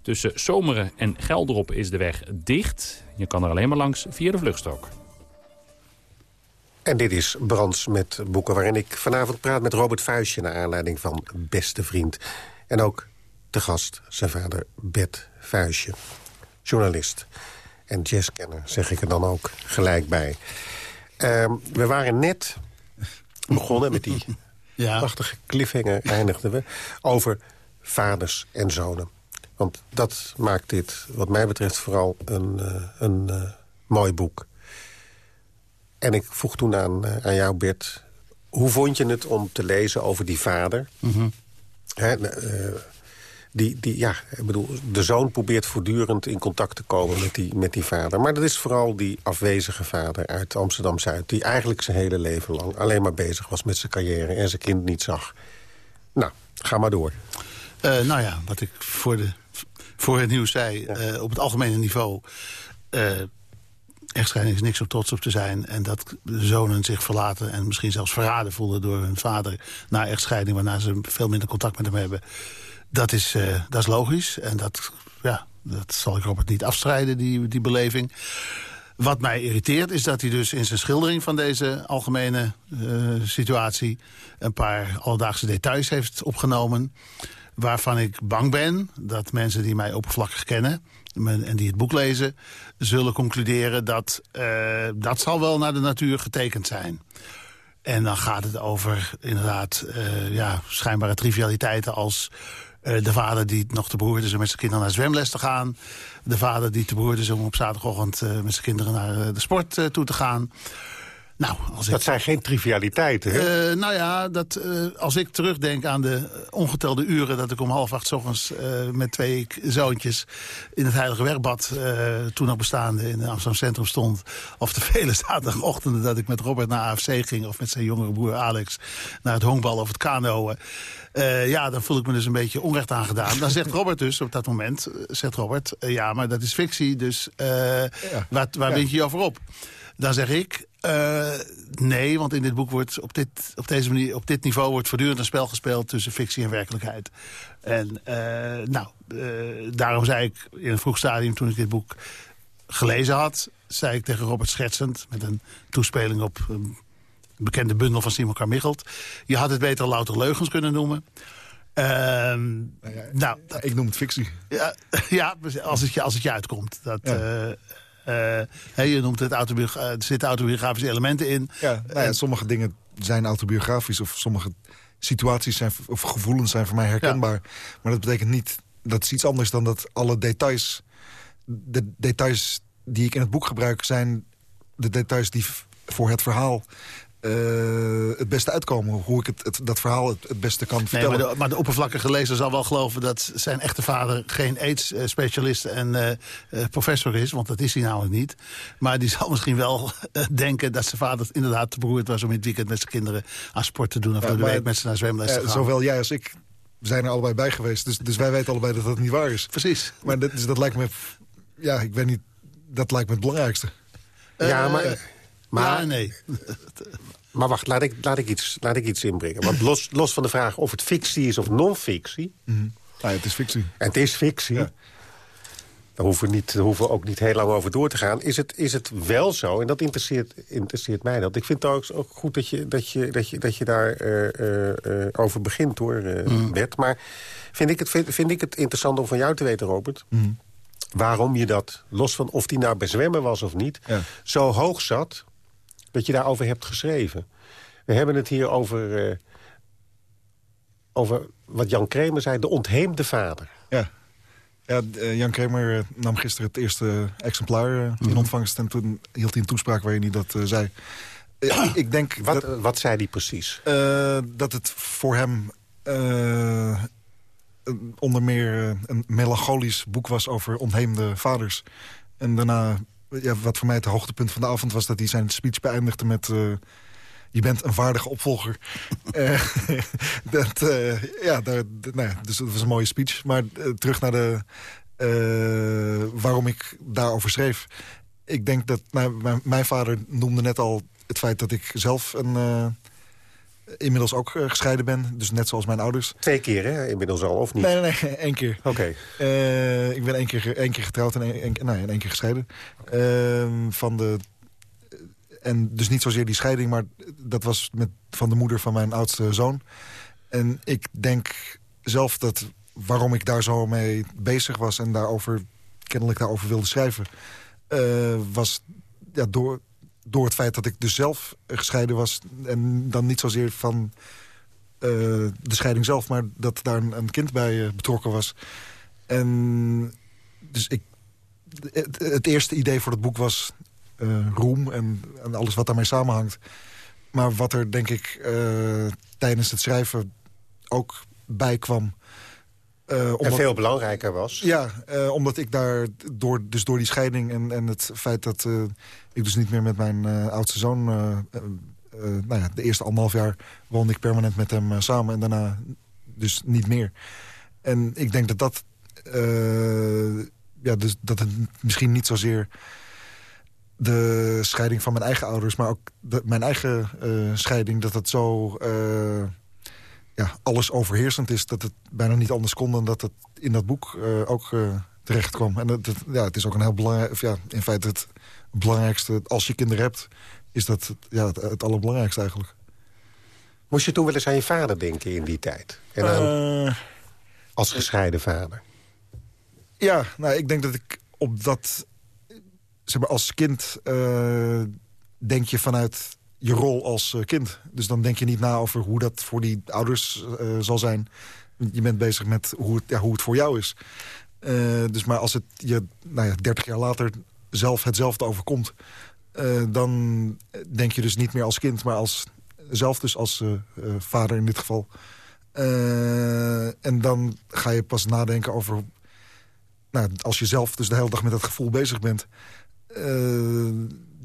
Tussen Zomeren en Gelderop is de weg dicht. Je kan er alleen maar langs via de vluchtstrook. En dit is Brands met boeken waarin ik vanavond praat met Robert Vuistje... naar aanleiding van Beste Vriend. En ook te gast zijn vader Bert Vuistje. Journalist en jazzkenner, zeg ik er dan ook gelijk bij. Uh, we waren net begonnen met die ja. prachtige cliffhanger, eindigden we... over vaders en zonen. Want dat maakt dit, wat mij betreft, vooral een, uh, een uh, mooi boek. En ik vroeg toen aan, uh, aan jou, Bert... hoe vond je het om te lezen over die vader? Mm -hmm. He, die, die, ja, ik bedoel, de zoon probeert voortdurend in contact te komen met die, met die vader. Maar dat is vooral die afwezige vader uit Amsterdam-Zuid... die eigenlijk zijn hele leven lang alleen maar bezig was met zijn carrière... en zijn kind niet zag. Nou, ga maar door. Uh, nou ja, wat ik voor, de, voor het nieuws zei, ja. uh, op het algemene niveau... Uh, echtscheiding is niks om trots op te zijn. En dat zonen zich verlaten en misschien zelfs verraden voelen door hun vader... na echtscheiding, waarna ze veel minder contact met hem hebben... Dat is, uh, dat is logisch. En dat, ja, dat zal ik Robert niet afstrijden, die, die beleving. Wat mij irriteert is dat hij dus in zijn schildering van deze algemene uh, situatie... een paar alledaagse details heeft opgenomen... waarvan ik bang ben dat mensen die mij oppervlakkig kennen... en die het boek lezen, zullen concluderen dat uh, dat zal wel naar de natuur getekend zijn. En dan gaat het over inderdaad uh, ja, schijnbare trivialiteiten als... Uh, de vader die nog te beroerd is om met zijn kinderen naar zwemles te gaan. De vader die te beroerd is om op zaterdagochtend met zijn kinderen naar de sport toe te gaan. Nou, als dat ik, zijn geen trivialiteiten, hè? Uh, nou ja, dat, uh, als ik terugdenk aan de ongetelde uren... dat ik om half acht ochtends uh, met twee zoontjes in het Heilige Werkbad... toen nog bestaande in Amsterdam Centrum stond... of de vele zaterdagochtenden dat ik met Robert naar AFC ging... of met zijn jongere broer Alex naar het honkbal of het kanoën... Uh, ja, dan voel ik me dus een beetje onrecht aangedaan. Dan zegt Robert dus op dat moment, zegt Robert... Uh, ja, maar dat is fictie, dus uh, ja. waar, waar ja. wint je over op? Dan zeg ik, uh, nee, want in dit boek wordt op dit, op deze manier, op dit niveau wordt voortdurend een spel gespeeld tussen fictie en werkelijkheid. En uh, nou, uh, daarom zei ik in een vroeg stadium toen ik dit boek gelezen had, zei ik tegen Robert schetsend met een toespeling op een bekende bundel van Simon Carmichelt. Je had het beter louter leugens kunnen noemen. Uh, nou, ja, nou, dat, ik noem het fictie. Ja, ja als, het je, als het je uitkomt. Dat, ja. uh, uh, je noemt het autobiogra er zitten autobiografische elementen in. Ja, nou ja, sommige dingen zijn autobiografisch of sommige situaties zijn, of gevoelens zijn voor mij herkenbaar. Ja. Maar dat betekent niet, dat is iets anders dan dat alle details... de details die ik in het boek gebruik zijn de details die voor het verhaal het beste uitkomen. Hoe ik het, het dat verhaal het, het, beste kan vertellen. Nee, maar, de, maar de oppervlakkige lezer zal wel geloven... dat zijn echte vader geen AIDS-specialist en uh, uh, professor is. Want dat is hij namelijk niet. Maar die zal misschien wel denken dat zijn vader inderdaad te beroerd was... om in het weekend met zijn kinderen aan sport te doen... of ja, door de week met ze naar zwemles te gaan. Zowel jij als ik zijn er allebei bij geweest. Dus, dus wij weten allebei dat dat niet waar is. Precies. Maar dat, dus dat lijkt me... Ja, ik weet niet... Dat lijkt me het belangrijkste. Ja, maar... Maar ja, nee. Maar wacht, laat ik, laat ik, iets, laat ik iets inbrengen. Want los, los van de vraag of het fictie is of non-fictie... Mm -hmm. ja, het is fictie. Het is fictie. Ja. Daar hoeven, we niet, daar hoeven we ook niet heel lang over door te gaan. Is het, is het wel zo, en dat interesseert, interesseert mij dat. Ik vind het ook, ook goed dat je, dat je, dat je, dat je daar uh, uh, over begint, hoor, uh, mm. Bert. Maar vind ik, het, vind, vind ik het interessant om van jou te weten, Robert... Mm. waarom je dat, los van of die nou bij zwemmen was of niet... Ja. zo hoog zat dat je daarover hebt geschreven. We hebben het hier over, uh, over wat Jan Kremer zei, de ontheemde vader. Ja, ja Jan Kremer nam gisteren het eerste exemplaar in mhm. ontvangst... en toen hield hij een toespraak waarin hij dat zei. ik denk wat, dat, wat zei hij precies? dat het voor hem onder meer een melancholisch boek was over ontheemde vaders. En daarna, ja, wat voor mij het hoogtepunt van de avond was... dat hij zijn speech beëindigde met... Uh, je bent een vaardige opvolger. uh, dat, uh, ja, daar, nou ja, dus dat was een mooie speech. Maar terug naar de, waarom ik daarover schreef. Ik denk dat nou, mijn, mijn, vader noemde net al het feit dat ik zelf een inmiddels ook uh, gescheiden ben. Dus net zoals mijn ouders. Twee keer, hè? Inmiddels al, of niet? Nee, nee, nee één keer. Oké. Uh, ik ben één keer, één keer getrouwd en één, nou, en één keer gescheiden. Uh, van de, en dus niet zozeer die scheiding, maar dat was met, van de moeder van mijn oudste zoon. En ik denk zelf dat waarom ik daar zo mee bezig was... en daarover, kennelijk daarover wilde schrijven... Uh, was ja, door, door het feit dat ik dus zelf gescheiden was... en dan niet zozeer van uh, de scheiding zelf... maar dat daar een, kind bij uh, betrokken was. En dus ik, het, eerste idee voor het boek was uh, roem en, en, alles wat daarmee samenhangt. Maar wat er, denk ik, tijdens het schrijven ook bij kwam... Uh, en veel belangrijker was. Ja, uh, omdat ik daar door, dus door die scheiding en, en het feit dat uh, ik dus niet meer met mijn oudste zoon... nou ja, de eerste anderhalf jaar woonde ik permanent met hem samen en daarna dus niet meer. En ik denk dat dat, ja, dus dat het misschien niet zozeer de scheiding van mijn eigen ouders... maar ook de, mijn eigen scheiding, dat het zo ja, alles overheersend is... dat het bijna niet anders kon dan dat het in dat boek uh, ook uh, terecht kwam. En dat, ja, het is ook een heel belangrijk... Of ja, in feite het belangrijkste, als je kinderen hebt... is dat ja, het, het allerbelangrijkste eigenlijk. Moest je toen wel eens aan je vader denken in die tijd? En aan, uh, als gescheiden vader? Ja, nou, ik denk dat ik op dat... Zeg maar, als kind denk je vanuit je rol als eh, kind. Dus dan denk je niet na over hoe dat voor die ouders uh, zal zijn. Je bent bezig met hoe het, ja, hoe het voor jou is. Uh, dus maar als het je nou ja, 30 jaar later zelf hetzelfde overkomt... Dan denk je dus niet meer als kind, maar als, zelf dus als vader in dit geval. en dan ga je pas nadenken over... Nou, als je zelf dus de hele dag met dat gevoel bezig bent...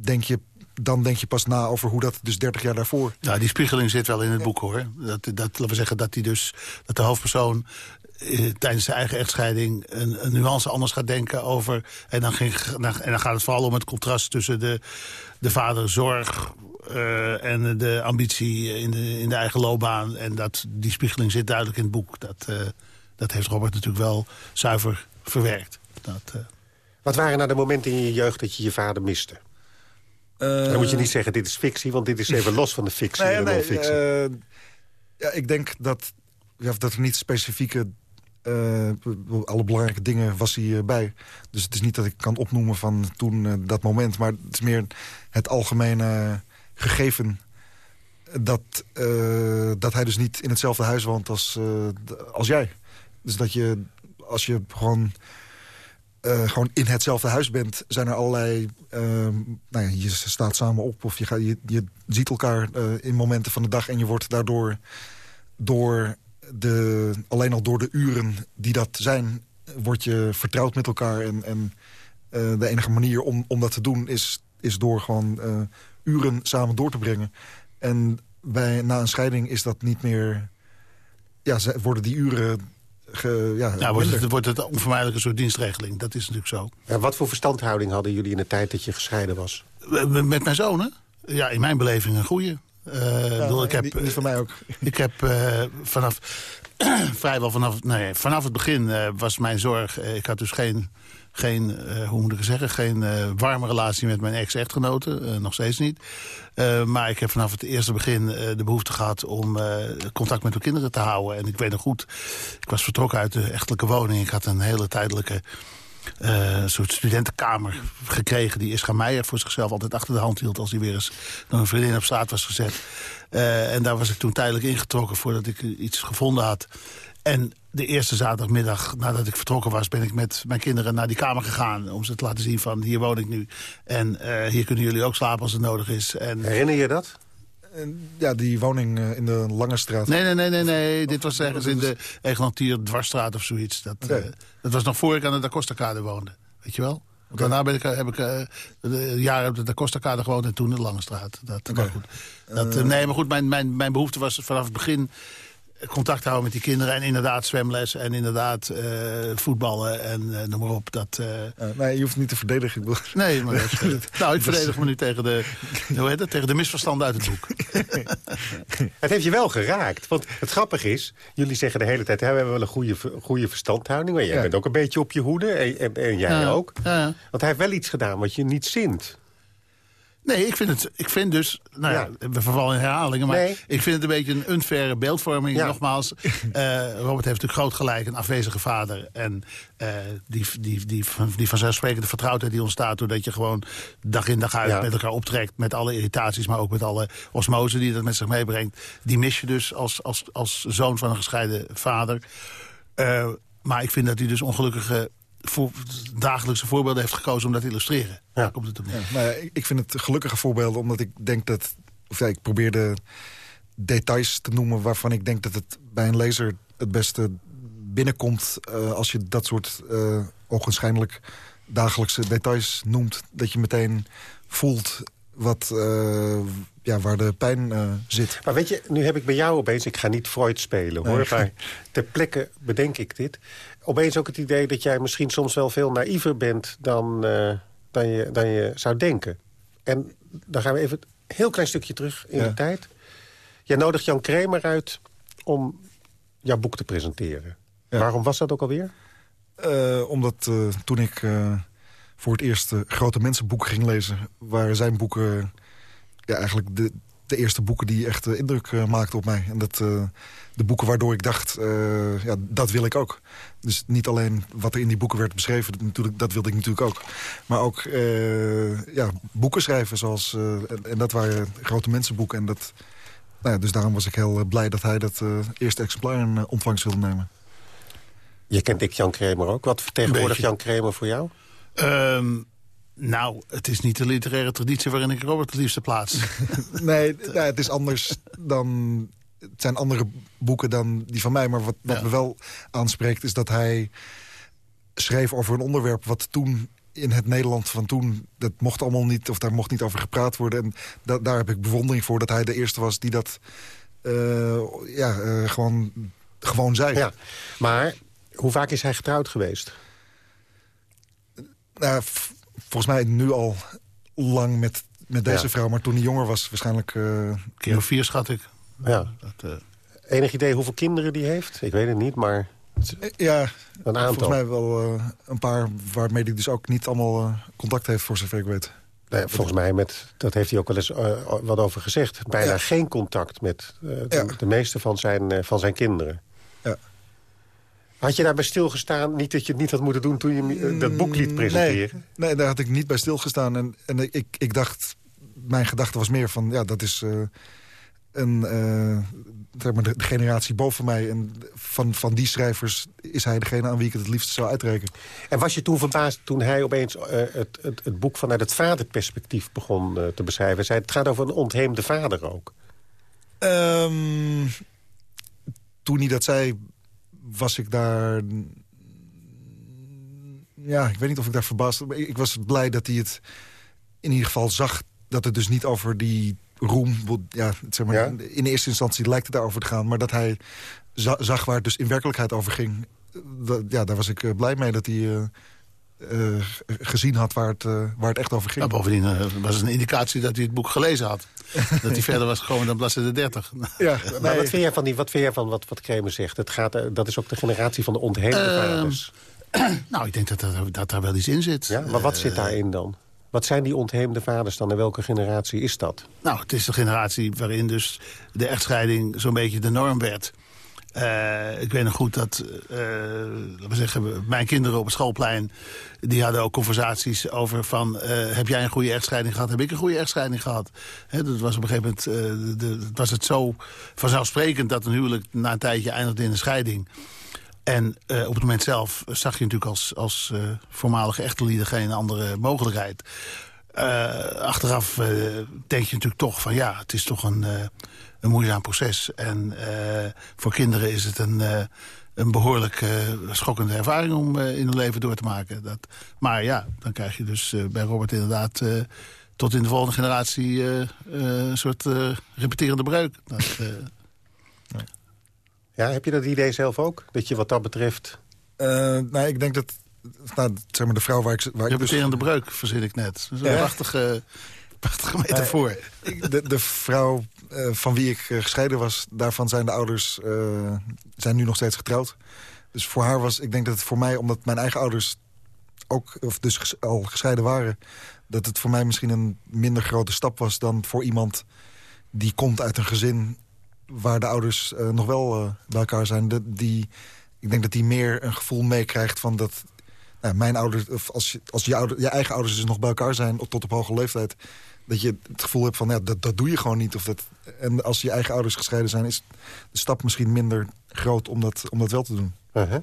denk je dan denk je pas na over hoe dat dus 30 jaar daarvoor... Ja, die spiegeling zit wel in het boek, hoor. Dat, dat, laten we zeggen dat, die dus, dat de hoofdpersoon eh, tijdens zijn eigen echtscheiding een, een, nuance anders gaat denken over... En dan, ging, en dan gaat het vooral om het contrast tussen de, de vaderzorg uh, en de ambitie in de, in de eigen loopbaan. En dat, die spiegeling zit duidelijk in het boek. Dat, uh, dat heeft Robert natuurlijk wel zuiver verwerkt. Dat, uh... Wat waren nou de momenten in je jeugd dat je je vader miste? Dan moet je niet zeggen, dit is fictie, want dit is even los van de fictie nee, nee, fictie. Uh, ja, ik denk dat, ja, dat er niet specifieke... Uh, alle belangrijke dingen was hij bij. Dus het is niet dat ik kan opnoemen van toen uh, dat moment... maar het is meer het algemene gegeven... dat, dat hij dus niet in hetzelfde huis woont als, als jij. Dus dat je, als je gewoon uh, gewoon in hetzelfde huis bent... zijn er allerlei... Uh, nou ja, je staat samen op of je, gaat, je, je ziet elkaar uh, in momenten van de dag... en je wordt daardoor door de, alleen al door de uren die dat zijn... word je vertrouwd met elkaar. En, en uh, de enige manier om, om dat te doen is, is door gewoon uren samen door te brengen. En bij, na een scheiding is dat niet meer... Ja, worden die uren Ge, ja, nou, wordt, het, wordt het onvermijdelijk een soort dienstregeling. Dat is natuurlijk zo. Ja, wat voor verstandhouding hadden jullie in de tijd dat je gescheiden was? Met mijn zoon, hè? Ja, in mijn beleving een goede. Uh, ja, bedoel, ik heb, die, mij ook. Ik heb uh, vanaf, vrijwel vanaf, nee, vanaf het begin uh, was mijn zorg... ik had dus geen geen, uh, hoe moet ik zeggen, geen uh, warme relatie met mijn ex-echtgenote. Uh, nog steeds niet. maar ik heb vanaf het eerste begin de behoefte gehad om contact met mijn kinderen te houden. En ik weet nog goed, ik was vertrokken uit de echtelijke woning. Ik had een hele tijdelijke soort studentenkamer gekregen... die Ischa Meijer voor zichzelf altijd achter de hand hield... als hij weer eens door een vriendin op straat was gezet. en daar was ik toen tijdelijk ingetrokken voordat ik iets gevonden had. En de eerste zaterdagmiddag nadat ik vertrokken was... ben ik met mijn kinderen naar die kamer gegaan... om ze te laten zien van hier woon ik nu. En hier kunnen jullie ook slapen als het nodig is. En... Herinner je dat? Ja, die woning in de Lange Straat. Nee, nee, nee, nee. nee. Dit was ergens in de Eglantier Dwarsstraat of zoiets. Dat, okay. uh, dat was nog voor ik aan de Da Costa-kade woonde. Weet je wel? Want daarna ben ik, heb ik uh, jaren op de Da Costa-kade gewoond en toen in de Lange Straat. Dat, okay. goed. Dat, uh, nee, maar goed, mijn, mijn, mijn behoefte was vanaf het begin contact houden met die kinderen. En inderdaad zwemles en inderdaad uh, voetballen en uh, noem maar op. Dat, uh... nee, je hoeft niet te verdedigen. Nee, maar nou, ik verdedig me nu tegen de, hoe heet het, tegen de misverstanden uit het boek. het heeft je wel geraakt. Want het grappige is, jullie zeggen de hele tijd... we hebben wel een goede, goede verstandhouding. Maar jij ja. bent ook een beetje op je hoede. En, en, en jij ja. ook. Ja. Want hij heeft wel iets gedaan wat je niet zint. Nee, ik vind, het, ik vind dus... Nou ja, ja we vervallen in herhalingen, maar nee. ik vind het een beetje een unfaire beeldvorming. Ja. Nogmaals, uh, Robert heeft natuurlijk groot gelijk, een afwezige vader. En uh, die, die, die, die vanzelfsprekende vertrouwdheid die ontstaat... doordat je gewoon dag in dag uit Ja. met elkaar optrekt... met alle irritaties, maar ook met alle osmose die dat met zich meebrengt. Die mis je dus als, als, als zoon van een gescheiden vader. Uh, maar ik vind dat hij dus ongelukkige voor, dagelijkse voorbeelden heeft gekozen om dat te illustreren. Ja. Komt het op neer. Ja, maar ja, ik, ik vind het gelukkige voorbeelden omdat ik denk dat... Of ja, ik probeer de details te noemen waarvan ik denk dat het bij een lezer het beste binnenkomt... Uh, als je dat soort uh, ogenschijnlijk dagelijkse details noemt. Dat je meteen voelt wat, uh, ja, waar de pijn uh, zit. Maar weet je, nu heb ik bij jou opeens... ik ga niet Freud spelen, hoor, Nee. maar ter plekke bedenk ik dit. Opeens ook het idee dat jij misschien soms wel veel naïver bent... dan, uh, dan, je, dan je zou denken. En dan gaan we even een heel klein stukje terug in Ja. de tijd. Jij nodigt Jan Kramer uit om jouw boek te presenteren. Ja. Waarom was dat ook alweer? Uh, omdat uh, toen ik voor het eerst grote mensenboeken ging lezen... waren zijn boeken ja, eigenlijk de, de eerste boeken die echt indruk maakten op mij. En dat, de boeken waardoor ik dacht, ja, dat wil ik ook. Dus niet alleen wat er in die boeken werd beschreven, dat, natuurlijk, dat wilde ik natuurlijk ook. Maar ook ja, boeken schrijven, zoals, en, en, dat waren grote mensenboeken. En dat, nou ja, dus daarom was ik heel blij dat hij dat eerste exemplaar in ontvangst wilde nemen. Je kent ik Jan Kramer ook. Wat vertegenwoordigt Jan Kramer voor jou? Um, nou, het is niet de literaire traditie waarin ik Robert het liefste plaats. nee, nou, het is anders dan... Het zijn andere boeken dan die van mij. Maar wat, wat Ja. me wel aanspreekt is dat hij schreef over een onderwerp... wat toen in het Nederland van toen, dat mocht allemaal niet... of daar mocht niet over gepraat worden. En da daar heb ik bewondering voor dat hij de eerste was die dat uh, ja, uh, gewoon, gewoon zei. Ja, maar hoe vaak is hij getrouwd geweest? Nou, volgens mij nu al lang met, met deze Ja. vrouw. Maar toen hij jonger was, waarschijnlijk... Uh, Keer of vier, schat ik. Ja. Dat, uh, Enig idee hoeveel kinderen die heeft? Ik weet het niet, maar ja, een aantal. volgens mij wel uh, een paar waarmee hij dus ook niet allemaal uh, contact heeft, voor zover ik weet. Nee, volgens mij, met, dat heeft hij ook wel eens uh, wat over gezegd. Bijna Ja. geen contact met uh, de, Ja. de meeste van zijn, uh, van zijn kinderen. Ja. Had je daarbij stilgestaan? Niet dat je het niet had moeten doen toen je uh, dat boek liet presenteren? Nee, nee, daar had ik niet bij stilgestaan. En, en ik, ik dacht, mijn gedachte was meer van... ja, dat is uh, een, uh, zeg maar de, de generatie boven mij. En van, van die schrijvers is hij degene aan wie ik het het liefst zou uitrekenen. En was je toen verbaasd toen hij opeens het, het, het boek vanuit het vaderperspectief begon te beschrijven? Zei, het gaat over een ontheemde vader ook. Um, toen hij dat zei, was ik daar... Ja, ik weet niet of ik daar verbaasd... Ik was blij dat hij het in ieder geval zag... dat het dus niet over die roem... Ja, zeg maar, Ja. In eerste instantie lijkt het daarover te gaan... maar dat hij za zag waar het dus in werkelijkheid over ging... Dat, ja, daar was ik uh, blij mee dat hij... Uh, uh, gezien had waar het, uh, waar het echt over ging. Ja, bovendien uh, was het een indicatie dat hij het boek gelezen had. dat hij verder was gekomen dan bladzijde 30. Ja, maar nee. wat vind jij van, die, wat, vind jij van wat, wat Kremer zegt? Het gaat, uh, dat is ook de generatie van de ontheemde vaders. nou, ik denk dat, dat, dat daar wel iets in zit. Ja, maar wat zit daarin dan? Wat zijn die ontheemde vaders dan en welke generatie is dat? Nou, het is de generatie waarin dus de echtscheiding zo'n beetje de norm werd. Uh, ik weet nog goed dat, uh, laten we zeggen, mijn kinderen op het schoolplein... die hadden ook conversaties over van... Uh, heb jij een goede echtscheiding gehad? Heb ik een goede echtscheiding gehad? Dat was op een gegeven moment de, was het zo vanzelfsprekend... dat een huwelijk na een tijdje eindigde in een scheiding. En op het moment zelf zag je natuurlijk als, als voormalige echtelieden... geen andere mogelijkheid. achteraf denk je natuurlijk toch van ja, het is toch een een moeizaam proces. En uh, voor kinderen is het een, uh, een behoorlijk uh, schokkende ervaring om in hun leven door te maken. Dat, maar ja, dan krijg je dus bij Robert inderdaad tot in de volgende generatie een soort repeterende breuk. Dat, ja. ja, heb je dat idee zelf ook? Dat je wat dat betreft... nou, ik denk dat nou, zeg maar de vrouw waar ik... Waar repeterende ik dus... breuk verzin ik net. Dat is een ja. prachtige, prachtige metafoor. De, de vrouw van wie ik uh, gescheiden was, daarvan zijn de ouders uh, zijn nu nog steeds getrouwd. Dus voor haar was, ik denk dat het voor mij, omdat mijn eigen ouders ook of dus al gescheiden waren... dat het voor mij misschien een minder grote stap was dan voor iemand die komt uit een gezin waar de ouders nog wel bij elkaar zijn. Die, ik denk dat die meer een gevoel meekrijgt van dat nou, mijn ouders, of als, als je, je eigen ouders dus nog bij elkaar zijn tot op hoge leeftijd dat je het gevoel hebt van ja, dat, dat doe je gewoon niet. Of dat, en als je eigen ouders gescheiden zijn, is de stap misschien minder groot om dat, om dat wel te doen. Uh -huh.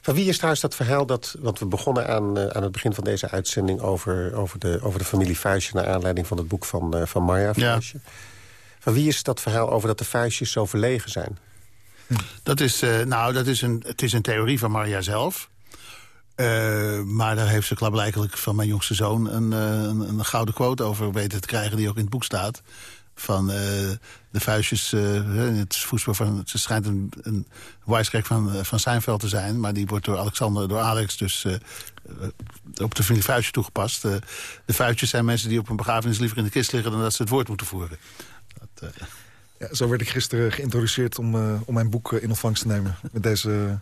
Van wie is trouwens dat verhaal dat... want we begonnen aan, uh, aan het begin van deze uitzending... over, over, de, over de familie Vuistje... naar aanleiding van het boek van, uh, van Marja Vuistje. Ja. Van wie is dat verhaal over dat de Vuistjes zo verlegen zijn? Dat is, uh, nou, dat is een, het is een theorie van Marja zelf. Uh, maar daar heeft ze klaarblijkelijk van mijn jongste zoon een, een, een, gouden quote over weten te krijgen... die ook in het boek staat van uh, de vuistjes, het voetbal van, het schijnt een, een wijskrek van, van Seinfeld te zijn, maar die wordt door Alexander, door Alex dus op de familie vuistje toegepast. de vuistjes zijn mensen die op een begrafenis liever in de kist liggen dan dat ze het woord moeten voeren. Dat, ja, zo werd ik gisteren geïntroduceerd om, om mijn boek in ontvangst te nemen met deze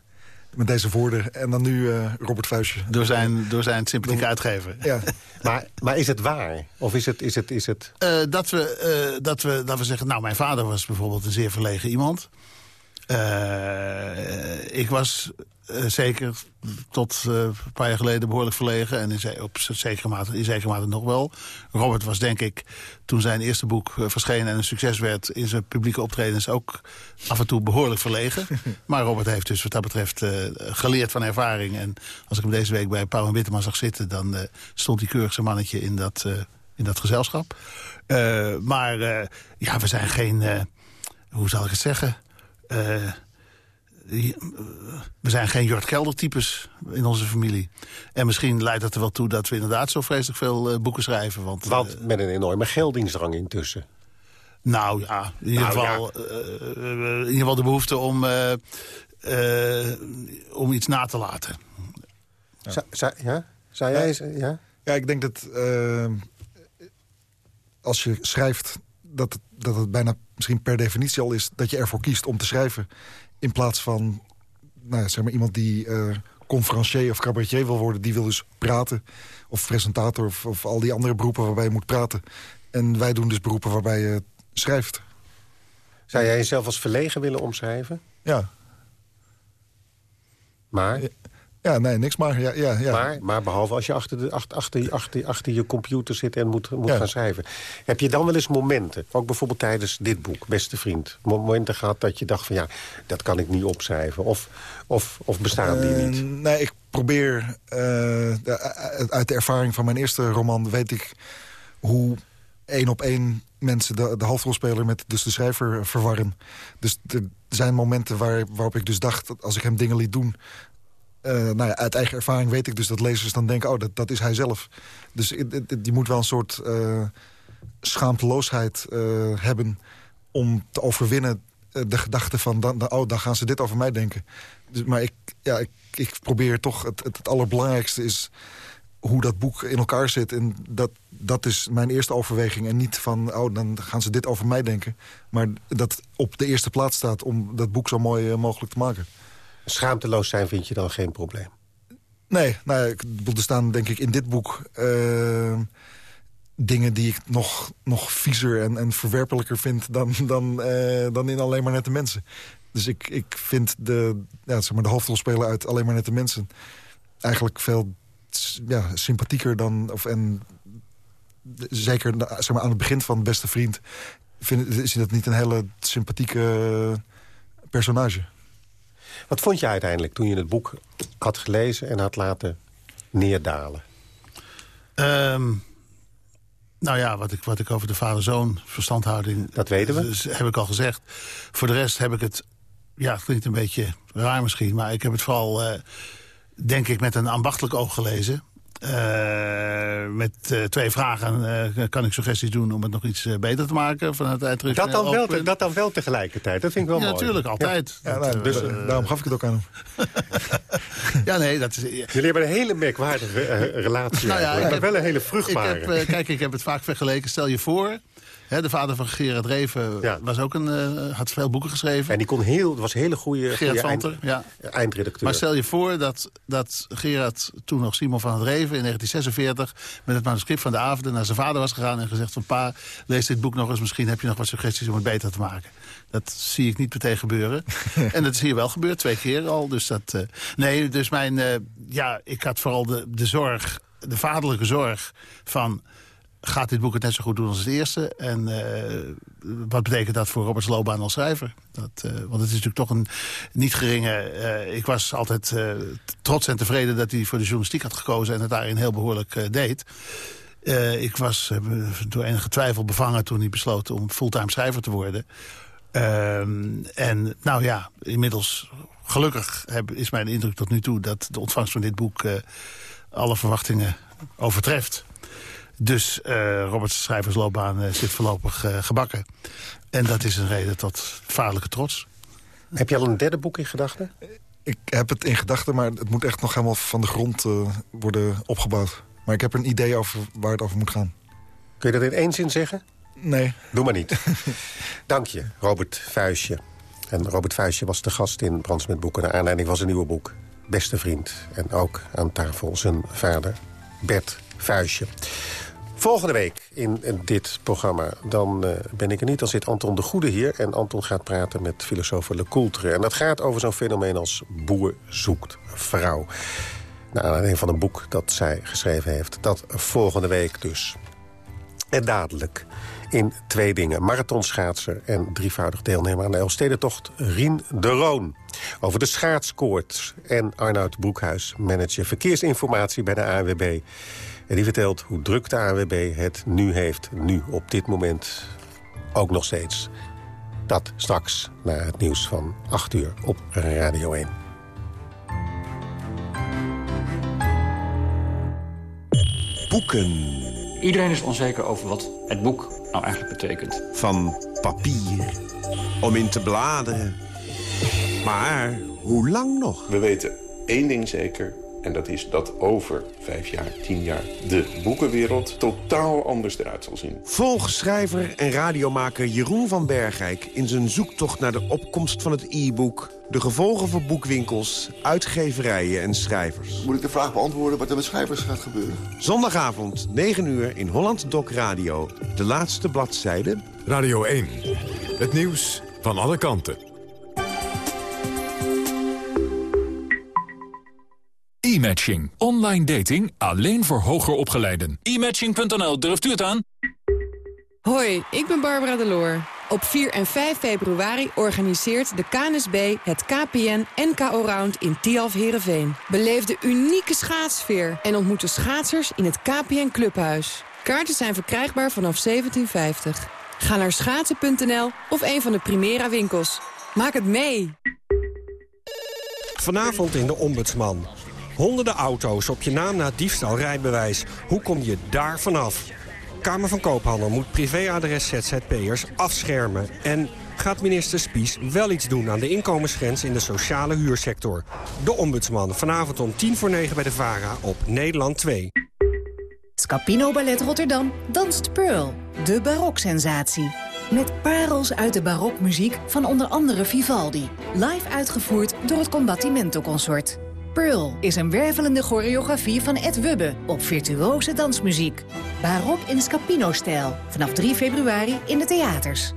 met deze woorden. En dan nu uh, Robert Vuistje. Door zijn, door zijn sympathieke uitgever. Ja. maar, maar is het waar? Of is het... Is het, is het... Uh, dat, we, uh, dat, we, dat we zeggen, nou, mijn vader was bijvoorbeeld een zeer verlegen iemand. ik was uh, zeker tot uh, een paar jaar geleden behoorlijk verlegen. En in, op zekere mate, in zekere mate nog wel. Robert was denk ik, toen zijn eerste boek uh, verscheen en een succes werd... in zijn publieke optredens ook af en toe behoorlijk verlegen. maar Robert heeft dus wat dat betreft geleerd van ervaring. En als ik hem deze week bij Pauw en Witteman zag zitten... dan stond hij keurig zijn mannetje in dat, in dat gezelschap. maar ja, we zijn geen... hoe zal ik het zeggen we zijn geen Jort Kelder types in onze familie. En misschien leidt dat er wel toe dat we inderdaad zo vreselijk veel uh, boeken schrijven. Want, want uh, met een enorme geldingsdrang intussen. Nou ja, in ieder, nou, geval, ja. Uh, in ieder geval de behoefte om, om iets na te laten. Ja, Za za ja? Zou jij... Ja? ja, ik denk dat als je schrijft... Dat dat het bijna misschien per definitie al is dat je ervoor kiest om te schrijven. In plaats van nou, zeg maar iemand die uh, conferencier of cabaretier wil worden... die wil dus praten, of presentator of, of, al die andere beroepen waarbij je moet praten. En wij doen dus beroepen waarbij je schrijft. Zou jij jezelf als verlegen willen omschrijven? Ja. Maar? Ja, nee, niks maar. Ja, ja, ja. Maar, maar behalve als je achter, de, achter, achter, achter, achter je computer zit en moet, moet gaan schrijven. Heb je dan wel eens momenten, ook bijvoorbeeld tijdens dit boek, Beste Vriend... momenten gehad dat je dacht van ja, dat kan ik niet opschrijven? Of, of, of bestaan die niet? Uh, nee, ik probeer... Uh, uit de ervaring van mijn eerste roman weet ik hoe één op één mensen de, de hoofdrolspeler met dus de schrijver verwarren. Dus er zijn momenten waar, waarop ik dus dacht, als ik hem dingen liet doen... Uh, nou ja, uit eigen ervaring weet ik dus dat lezers dan denken... oh, dat, dat is hij zelf. Dus je moet wel een soort uh, schaamteloosheid uh, hebben... om te overwinnen de gedachte van... Dan, oh, dan gaan ze dit over mij denken. Dus, maar ik, ja, ik, ik probeer toch... Het, het, het, allerbelangrijkste is hoe dat boek in elkaar zit. En dat, dat is mijn eerste overweging. En niet van, oh, dan gaan ze dit over mij denken. Maar dat op de eerste plaats staat om dat boek zo mooi mogelijk te maken. Schaamteloos zijn vind je dan geen probleem? Nee, nou, er staan denk ik in dit boek uh, dingen die ik nog, nog viezer en, en verwerpelijker vind dan, dan, uh, dan in alleen maar nette mensen. Dus ik, ik vind de, ja, zeg maar de hoofdrolspeler uit Alleen maar net de mensen... eigenlijk veel ja, sympathieker dan... Of, en zeker zeg maar, aan het begin van Beste Vriend... Vind, is dat niet een hele sympathieke personage. Wat vond je uiteindelijk toen je het boek had gelezen en had laten neerdalen? Ehm, nou ja, wat ik, wat ik over de vader-zoon verstandhouding... Dat weten we. Heb ik al gezegd. Voor de rest heb ik het... Ja, het klinkt een beetje raar misschien... maar ik heb het vooral, uh, denk ik, met een ambachtelijk oog gelezen. Uh, met uh, twee vragen uh, kan ik suggesties doen om het nog iets beter te maken. Vanuit het dat, dan wel te, dat dan wel tegelijkertijd, dat vind ik wel ja, mooi. Natuurlijk, altijd. Ja, nou, dus, daarom gaf ik het ook aan hem. ja, nee, dat is... Jullie hebben een hele merkwaardige relatie, nou ja, maar heb, wel een hele vruchtbare. Ik heb, kijk, ik heb het vaak vergeleken. Stel je voor de vader van Gerard Reven was ook een, uh, had veel boeken geschreven. En die kon heel, was een hele goede, Gerard Vanter, ja. eindredacteur. Maar stel je voor dat, dat Gerard, toen nog Simon van het Reven... in 1946 met het manuscript van de avonden naar zijn vader was gegaan... en gezegd van pa, lees dit boek nog eens. Misschien heb je nog wat suggesties om het beter te maken. Dat zie ik niet meteen gebeuren. en dat is hier wel gebeurd, twee keer al. Dus dat, uh, nee, dus mijn... Uh, ja, ik had vooral de, de zorg, de vaderlijke zorg van gaat dit boek het net zo goed doen als het eerste? En uh, wat betekent dat voor Roberts loopbaan als schrijver? Dat, uh, want het is natuurlijk toch een niet geringe... Uh, ik was altijd trots en tevreden dat hij voor de journalistiek had gekozen... en het daarin heel behoorlijk deed. ik was door enige twijfel bevangen toen hij besloot om fulltime schrijver te worden. Ehm, en nou ja, inmiddels gelukkig heb, is mijn indruk tot nu toe... dat de ontvangst van dit boek alle verwachtingen overtreft. Dus uh, Roberts schrijversloopbaan uh, zit voorlopig uh, gebakken. En dat is een reden tot vaarlijke trots. Heb je al een derde boek in gedachten? Ik heb het in gedachten, maar het moet echt nog helemaal van de grond worden opgebouwd. Maar ik heb een idee over waar het over moet gaan. Kun je dat in één zin zeggen? Nee. Doe maar niet. Dank je, Robert Vuistje. En Robert Vuistje was de gast in Brands met Boeken... naar aanleiding van zijn nieuwe boek, Beste Vriend. En ook aan tafel zijn vader, Bert Vuistje. Volgende week in dit programma, dan uh, ben ik er niet. Dan zit Anton de Goede hier en Anton gaat praten met filosoof Le Coultre. En dat gaat over zo'n fenomeen als boer zoekt vrouw. Naar aanleiding van een boek dat zij geschreven heeft. Dat volgende week dus. En dadelijk in twee dingen. Marathonschaatser en drievoudig deelnemer aan de Elfstedentocht Rien de Roon. Over de schaatskoorts en Arnoud Broekhuis, manager verkeersinformatie bij de ANWB. En die vertelt hoe druk de ANWB het nu heeft. Nu, op dit moment, ook nog steeds. Dat straks na het nieuws van 8 uur op Radio 1. Boeken. Iedereen is onzeker over wat het boek nou eigenlijk betekent. Van papier, om in te bladeren. Maar hoe lang nog? We weten één ding zeker. En dat is dat over vijf jaar, tien jaar de boekenwereld totaal anders eruit zal zien. Volg schrijver en radiomaker Jeroen van Bergijk in zijn zoektocht naar de opkomst van het e-book... de gevolgen voor boekwinkels, uitgeverijen en schrijvers. Moet ik de vraag beantwoorden wat er met schrijvers gaat gebeuren? Zondagavond, 9 uur, in Holland Doc Radio. De laatste bladzijde. Radio 1. Het nieuws van alle kanten. E-matching. Online dating alleen voor hoger opgeleiden. E-matching.nl, durft u het aan? Hoi, ik ben Barbara Deloor. Op 4 en 5 februari organiseert de KNSB het KPN NKO Round in Tialf Herenveen. Beleef de unieke schaatsfeer en ontmoet de schaatsers in het KPN Clubhuis. Kaarten zijn verkrijgbaar vanaf 1750. Ga naar schaatsen.nl of een van de Primera winkels. Maak het mee! Vanavond in de Ombudsman. Honderden auto's op je naam na diefstalrijbewijs. Hoe kom je daar vanaf? Kamer van Koophandel moet privéadres ZZP'ers afschermen. En gaat minister Spies wel iets doen aan de inkomensgrens in de sociale huursector? De Ombudsman, vanavond om tien voor negen bij de VARA op Nederland 2. Scapino Ballet Rotterdam danst Pearl, de baroksensatie. Met parels uit de barokmuziek van onder andere Vivaldi. Live uitgevoerd door het Combattimento Consort. Pearl is een wervelende choreografie van Ed Wubbe op virtuose dansmuziek. Barok in Scapino-stijl. Vanaf 3 februari in de theaters.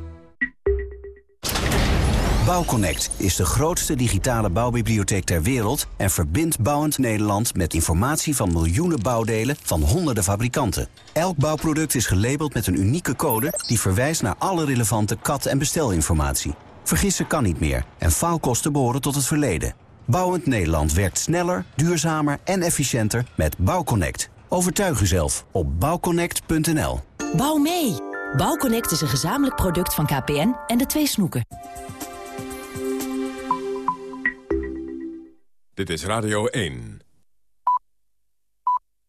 Bouwconnect is de grootste digitale bouwbibliotheek ter wereld... en verbindt bouwend Nederland met informatie van miljoenen bouwdelen van honderden fabrikanten. Elk bouwproduct is gelabeld met een unieke code... die verwijst naar alle relevante kat- en bestelinformatie. Vergissen kan niet meer en faalkosten behoren tot het verleden. Bouwend Nederland werkt sneller, duurzamer en efficiënter met Bouwconnect. Overtuig uzelf op bouwconnect.nl. Bouw mee! Bouwconnect is een gezamenlijk product van KPN en de twee snoeken. Dit is Radio 1.